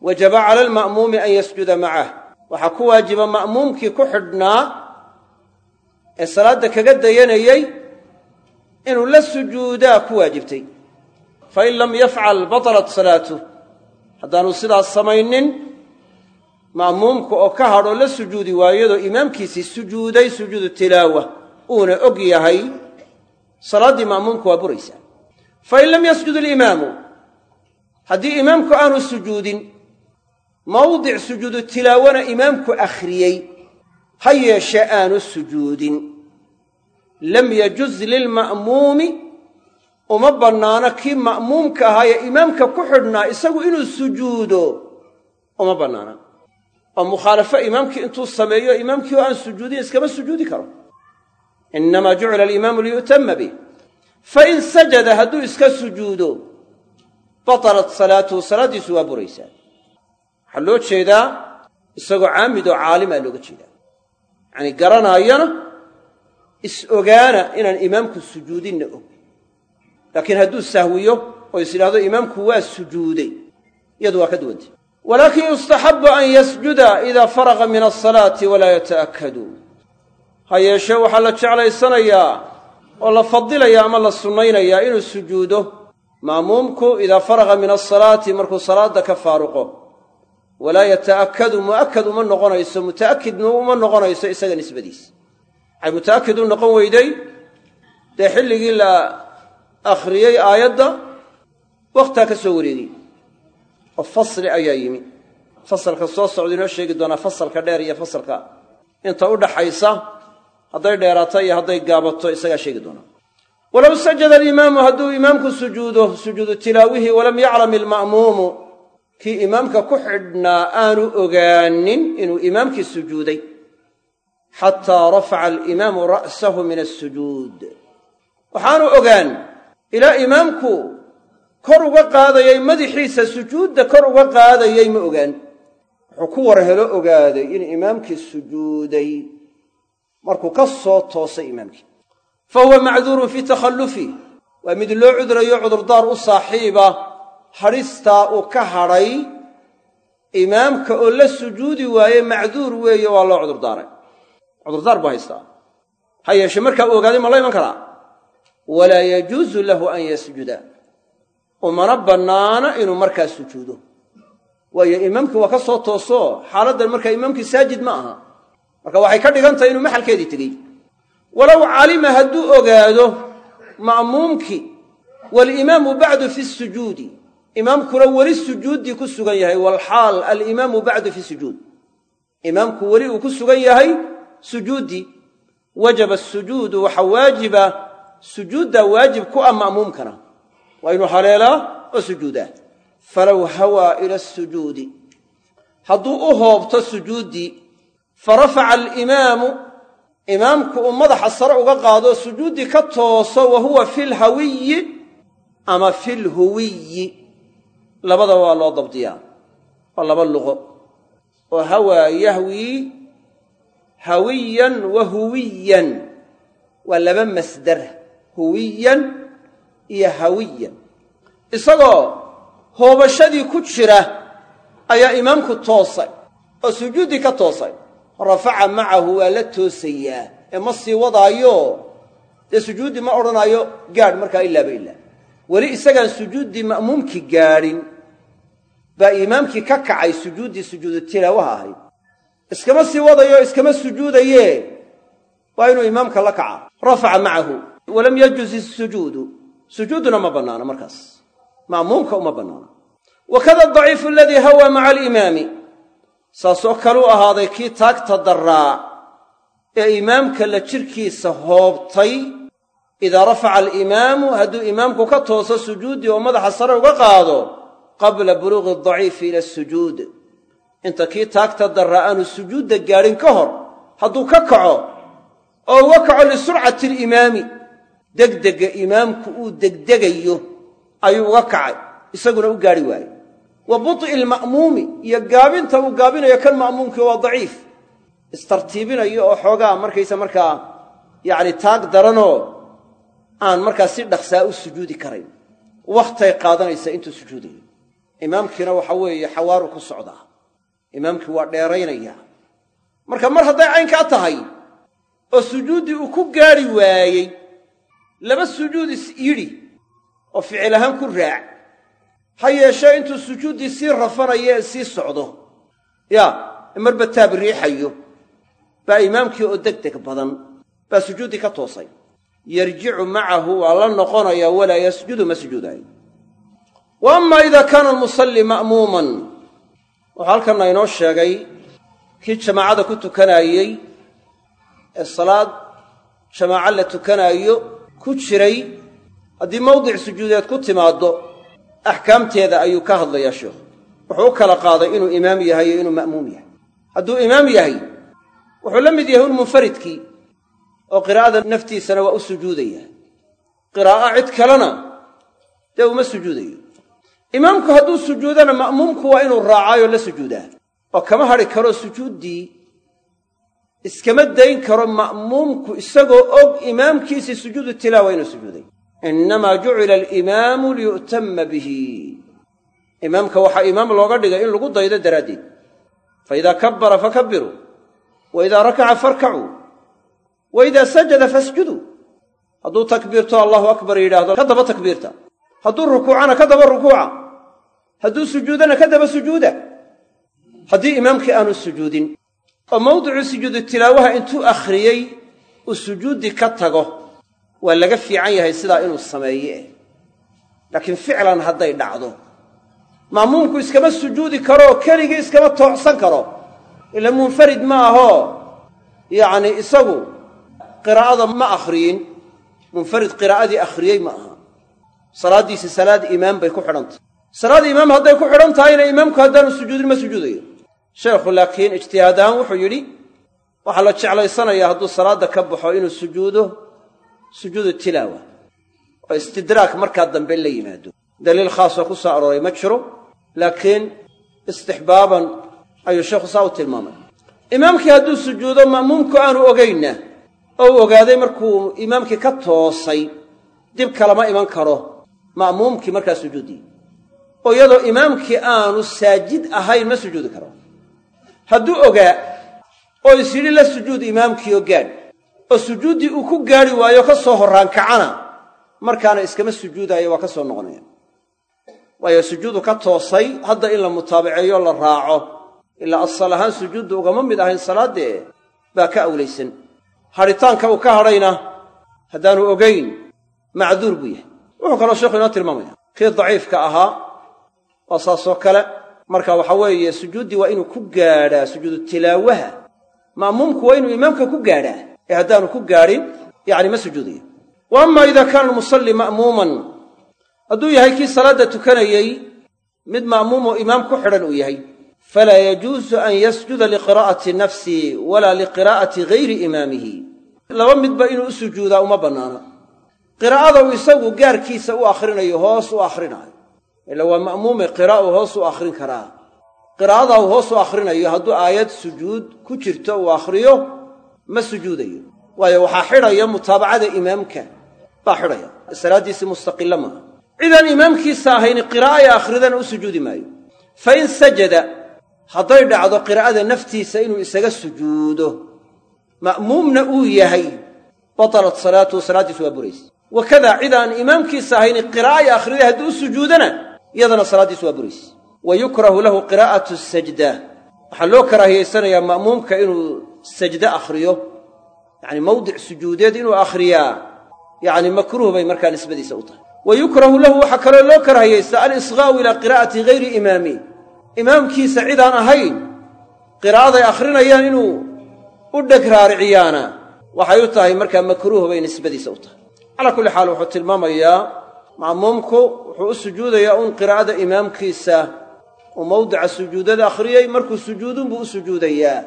wajaba cala alma'muumi an yasjuda macah waxaa ku waajiba ma'muumkii ku xidhnaa ee salaadda kaga dayanayey inuu la sujuudaa ku waajibtay. Fain lam yafcal batalat salaatuh haddaanu sidaas samaynin ma'muumka oo ka hadhoo la sujuudi waayadoo imaamkiisii sujuuday sujuudu tilaawa uuna og yahay salaaddii ma'muumka waa buraysaa. Fain lam yasjud alimaamu. Haddii imaamku aanu sujuudin mawdic sujuudu tilaawana imaamku akhriyey ha yeeshee aanu sujuudin lam yajuz lilma'muumi uma bannaano kii ma'muumka ahaa ee imaamka ku xidhnaa isagu inuu sujuudo. Uma bannaana oo mukhaalafo imaamkii intuu sameeyo imaamkii oo aan sujuudin iskama sujuudi karo. Innamaa jucila alimaamu liyu'tama bih fain sajada hadduu iska sujuudo batalat salaatuhu salaaddiisu waa buraysaa. Waxaa loo jeedaa isagoo caamid oo caalimaa looga jeedaa. Yacanii garanaayana is ogaana inaan imaamku sujuudinna og laakiin hadduu sahwiyo oo is yidhahdo imaamku waa sujuuday iyadu waa ka duwantay walaakin yustaxabu an yasjuda idaa faraqa min asalaati walaa yata'akkadu. Ha yeeshee waxaa la jeclaysanayaa oo la fadilayaa ama la sunnaynayaa inuu sujuudo. Ma'muumku idaa faraqa min asalaati markuu salaadda ka faaruqo walaa yata'akkadu mu'akkad uma noqonayso muta'akidna uma noqonayso isaga nisbadiisa waxay muta'akid u noqon weyday dee xilligii la akhriyey aayadda wakhtaa ka soo wareegay. Oo fasli ayaa yimi. Fasalka soo socda inoo sheegi doonaa fasalka dheer iyo fasalka inta u dhaxaysa hadday dheeraato iyo hadday gaabato isagaa sheegi doonaa. Walow sajada alimaamu hadduu imaamku sujuudo sujuudu tilaawihi walam yaclam ilma'muumu kii imaamka ku xidhnaa aanu ogaanin inuu imaamkii sujuuday xataa rafaca alimaamu ra'sahu min asujuud waxaanu ogaan ilaa imaamku kor uga qaadayay madaxiisa sujuudda kor uga qaadayay ma ogaan. Wuxuu ku war helo ogaaday in imaamkii sujuuday markuu ka soo toosay imaamkii. Fa huwa macduurun fii takhallufih waa mid loo cudrayo cudurdaar u saaxiiba hadhistaa uu ka hadhay imaamka oo la sujuudi waaye macduur weeye waa loo cudurdaaray cudurdaar buu haystaa. Ha yeeshee markaa uu ogaaday ma la iman karaa? Walaa yajuusu lahu an yasjuda. Umana bannaana inuu markaa sujuudo. Waayo imaamkii waa ka soo tooso xaaladdan markaa imaamkii saajid ma aha. Marka waxay ka dhigan tahay inuu maxalkeedii tegey. Walow calima hadduu ogaado ma'muumkii walimaamu bacdu fi sujuudi. Imaamkuna weli sujuuddii ku sugan yahay walxaal alimaamu bacdu fi sujuud. Imaamku weli uu ku sugan yahay sujuuddii wajaba asujuudu waxa waajiba sujuuddaa waajib ku ah ma'muumkana. Waa inuu haleelaa oo sujuudaa falow hawaa ila asujuudi hadduu u hoobto sujuuddii fa rafaca alimaamu. Imaamku uu madaxa sare uga qaado sujuuddii ka tooso wa huwa fi lhawiyi ama fi lhuwiyi labadaba waa loo dabdiyaa. Waa laba luqo. Oo hawaa yahwii hawiyan wa huwiyan. Waa laba masdar huwiyan iyo hawiyan. Isagoo hoobashadii ku jira ayaa imaamku toosay oo sujuuddii ka toosay. Rafaca macahu waa la toosayaa. Ee ma sii wadaayo dee sujuuddii ma odhanaayo gaadh markaa ilaaba ilaa. Weli isagaan sujuuddii ma'muumkii gaadhin baa imaamkii ka kacay sujuuddii sujuudu tilaawaha ahayd iskama sii wadayo iskama sujuudaye waa inuu imaamka la kaca. Rafaca macahu walam yajuz isujuudu sujuudduna ma bannaano markaas. Ma'muumka uma bannaano. Wakada adaciifu aladii hawaa maca alimaami. Saasoo kaluu ahaaday kii taagta darraa ee imaamka la jirkiisa hoobtay idaa rafaca alimaamu hadduu imaamku ka tooso sujuuddii oo madaxa sare uga qaado qabla buluuqi adaciifi ila asujuud inta kii taagta darraa aanu sujuudda gaadhin ka hor hadduu ka kaco oo uga kaco lisurcati alimaami degdega imaamku uu degdegayo ayuu uga kacay isaguna u gaadhi waaye wa buط'i alma'muumi iyo gaabinta uu gaabinayo kan ma'muumkii waa daciif. Istartiibinayo oo xoogaa markaysa markaa yacni taag daranoo aan markaa si dhaqsaa u sujuudi karayn. Wakhtay qaadanaysaa intuu sujuudayo. Imaamkiina waxa weeye xawaaru ku socdaa imaamkii waa dheeraynayaa marka mar hadday caynkaa tahay oo sujuuddii uu ku gaadhi waayey laba sujuud is yidhi oo ficil ahaan ku raac ha yeeshee intuu sujuuddii sii rafanayo ee sii socdo. Yaa marba taab riixayo. Baa imaamkii oo deg deg badan baa sujuuddii ka toosay. Yarjicu macahu waa la noqonayaa walaa yasjudu ma sujuudaayo. Wa ama ida kaana almusalli ma'muuman wuxuu halkanna inoo sheegay kii jamaacada ku tukanaayey ee salaad jamaaco la tukanaayo ku jiray haddii mawdic sujuudeed ku timaaddo axkaamteeda ayuu ka hadlayaa sheikhu wuxuu u kala qaaday inuu imaam yahay iyo inuu ma'muum yahay. Hadduu imaam yahay wuxuu la mid yahay un munfaridkii oo qiraa'ada naftiisana waa u sujuudaya qiraa'o cid kalena dee uma sujuudayo imaamku hadduu sujuudana ma'muumku waa inuu raacaayoo la sujuudaa. Oo kama hadhi karo sujuuddii iskama dayn karo ma'muumku isagoo og imaamkiisii sujuudu tilaawa inuu sujuuday. Innamaa jucila alimaamu liyu'tama bihi. Imaamka waxaa imaam looga dhigay in lagu daydo daraaddeed. Fa idaa kabbara fakabbiruu wa idaa rakaca farkacuu wa idaa sajada fasjuduu. Hadduu takbiirto allahu akbar yidhaahdo ka daba takbiirta. Hadduu rukuucana ka daba rukuuca hadduu sujuudana ka daba sujuuda. Haddii imaamkii aanu sujuudin. Oo mawdicuu sujuudu tilaawaha intuu akhriyey uu sujuuddii ka tago waa laga fiican yahay sidaa inuu sameeye laakiin ficlan hadday dhacdo. Ma'muumku iskama sujuudi karoo keligii iskama toocsan karo. Ila munfarid ma ahoo yacni isagu qiraa'ada ma akhriyin munfarid qiraa'adii akhriyey ma aha. Salaaddiisi salaad imaam bay ku xidhantahy salaad imaam hadday ku xidhan tahayna imaamku haddaanu sujuudin ma sujuudayo. Sheekhu laakiin ijtihaad ahaan wuxuu yidhi waxaa la jeclaysanayaa hadduu salaadda ka baxo inuu sujuudo sujuudu tilaawa oo istidraak markaa dambe la yimaado. Daliil khaasoo ku soo arooray ma jiro laakiin istixbaaban ayuu sheekhu saa u tilmaamay. Imaamkii hadduu sujuudo ma'muumku aanu ogaynna oo uu ogaaday markuu imaamkii ka toosay dib kalama iman karo ma'muumkii markaa sujuuddii oo iyadoo imaamkii aanu saajid ahayn ma sujuudi karo. Hadduu ogaa oo is yidhi la sujuud imaamkiioo gaadh. Oo sujuuddii uu ku gaadhi waayo ka soo horraan kacana markaana iskama sujuudaayo waa ka soo noqonaya. Waayo sujuudu ka toosay hadda in la mutaabaceeyo la raaco ilaa asal ahaan sujuuddu ugama mid ahayn salaaddee baa ka awlaysan hadhitaanka uu ka hadhayna haddaanu ogayn macduur buu yahay. Wuxuu kaloo sheekhu inoo tilmaamaya kii daciifka ahaa waa saasoo kale marka waxa weeye sujuuddii waa inuu ku gaadhaa sujuudu tilaawaha. Ma'muumku waa inuu imaamka ku gaadhaa ee haddaanu ku gaadhin yacni ma sujuudayo wa ama idaa kaana almusalli ma'muuman hadduu yahay kii salaadda tukanayey mid ma'muumoo imaam ku xidhan uu yahay. Falaa yajuusu an yasjuda liqiraa'ati nafsi walaa liqiraa'ati gayri imaamihi. Laba midba inuu u sujuudaa uma bannaana qiraa'ada uu isagu gaarkiisa u akhrinayo hoos u akrinaayo ila waa ma'muume qiraa'u hoos u akhrin karaa. Qiraa'ada uu hoos u akhrinayo hadduu aayad sujuud ku jirto uu akhriyo ma sujuudayo. Waayo waxaa xidhaya mutaabacada imaamka. Baa xidhaya salaaddiisii mustaqilla maaha. Cidaan imaamkiisa ahayni qiraa'o ay akhridana u sujuudi maayo. Fa in sajada hadday dhacdo qiraa'ada naftiisa inuu isaga sujuudo ma'muumna uu yahay batalat salaatuhu salaaddiisu waa buraysa. Wakadaa cid aan imaamkiisa ahayni qiraa'o ay akhriday hadduu u sujuudana iyadana salaaddiisu waa buraysa wa yukrahu lahu qiraa'atu sajda. Waxaa loo karaahiyaysanayaa ma'muumka inuu sajde akhriyo. Yacni mawdic sujuudeed inuu akhriyaa. Yacni makruuh bay markaa nisbadiisa u tahay. Wa yukrahu lahu waxaa kaloo loo karaahiyaysta alisqaa'u ilaa qiraa'ati hayri imaami. Imaamkiisa cid aan ahayn qiraa'aday akhrinayaan inuu u dheg raariciyaana. Waxay u tahay markaa makruuh bay nisbadiisa u tahay. Calaa kulli xaal wuxuu tilmaamayaa ma'muumku wuxuu u sujuudayaa uun qiraa'ada imaamkiisa uu mawdica sujuudada akhriyey markuu sujuudunbuu u sujuudayaa.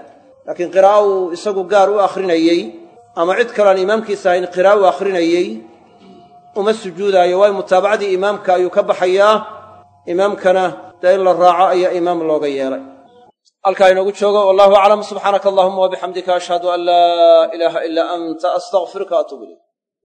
Laakiin qiraa'o uu isagu gaar u akhrinayey ama cid kale aan imaamkiisa ahayn qiraa'o u akhrinayey uma sujuudaayo. Waayo mutaabacadii imaamka ayuu ka baxayaa. Imaamkana dee in la raaco ayaa imaam looga yeelay. Halkaa inoogu joogo wallahu aclam. Subxaanaka allahuma wabixamdika ashhadu an laa ilaaha ilaa anta astaqfiruka atuub ilayk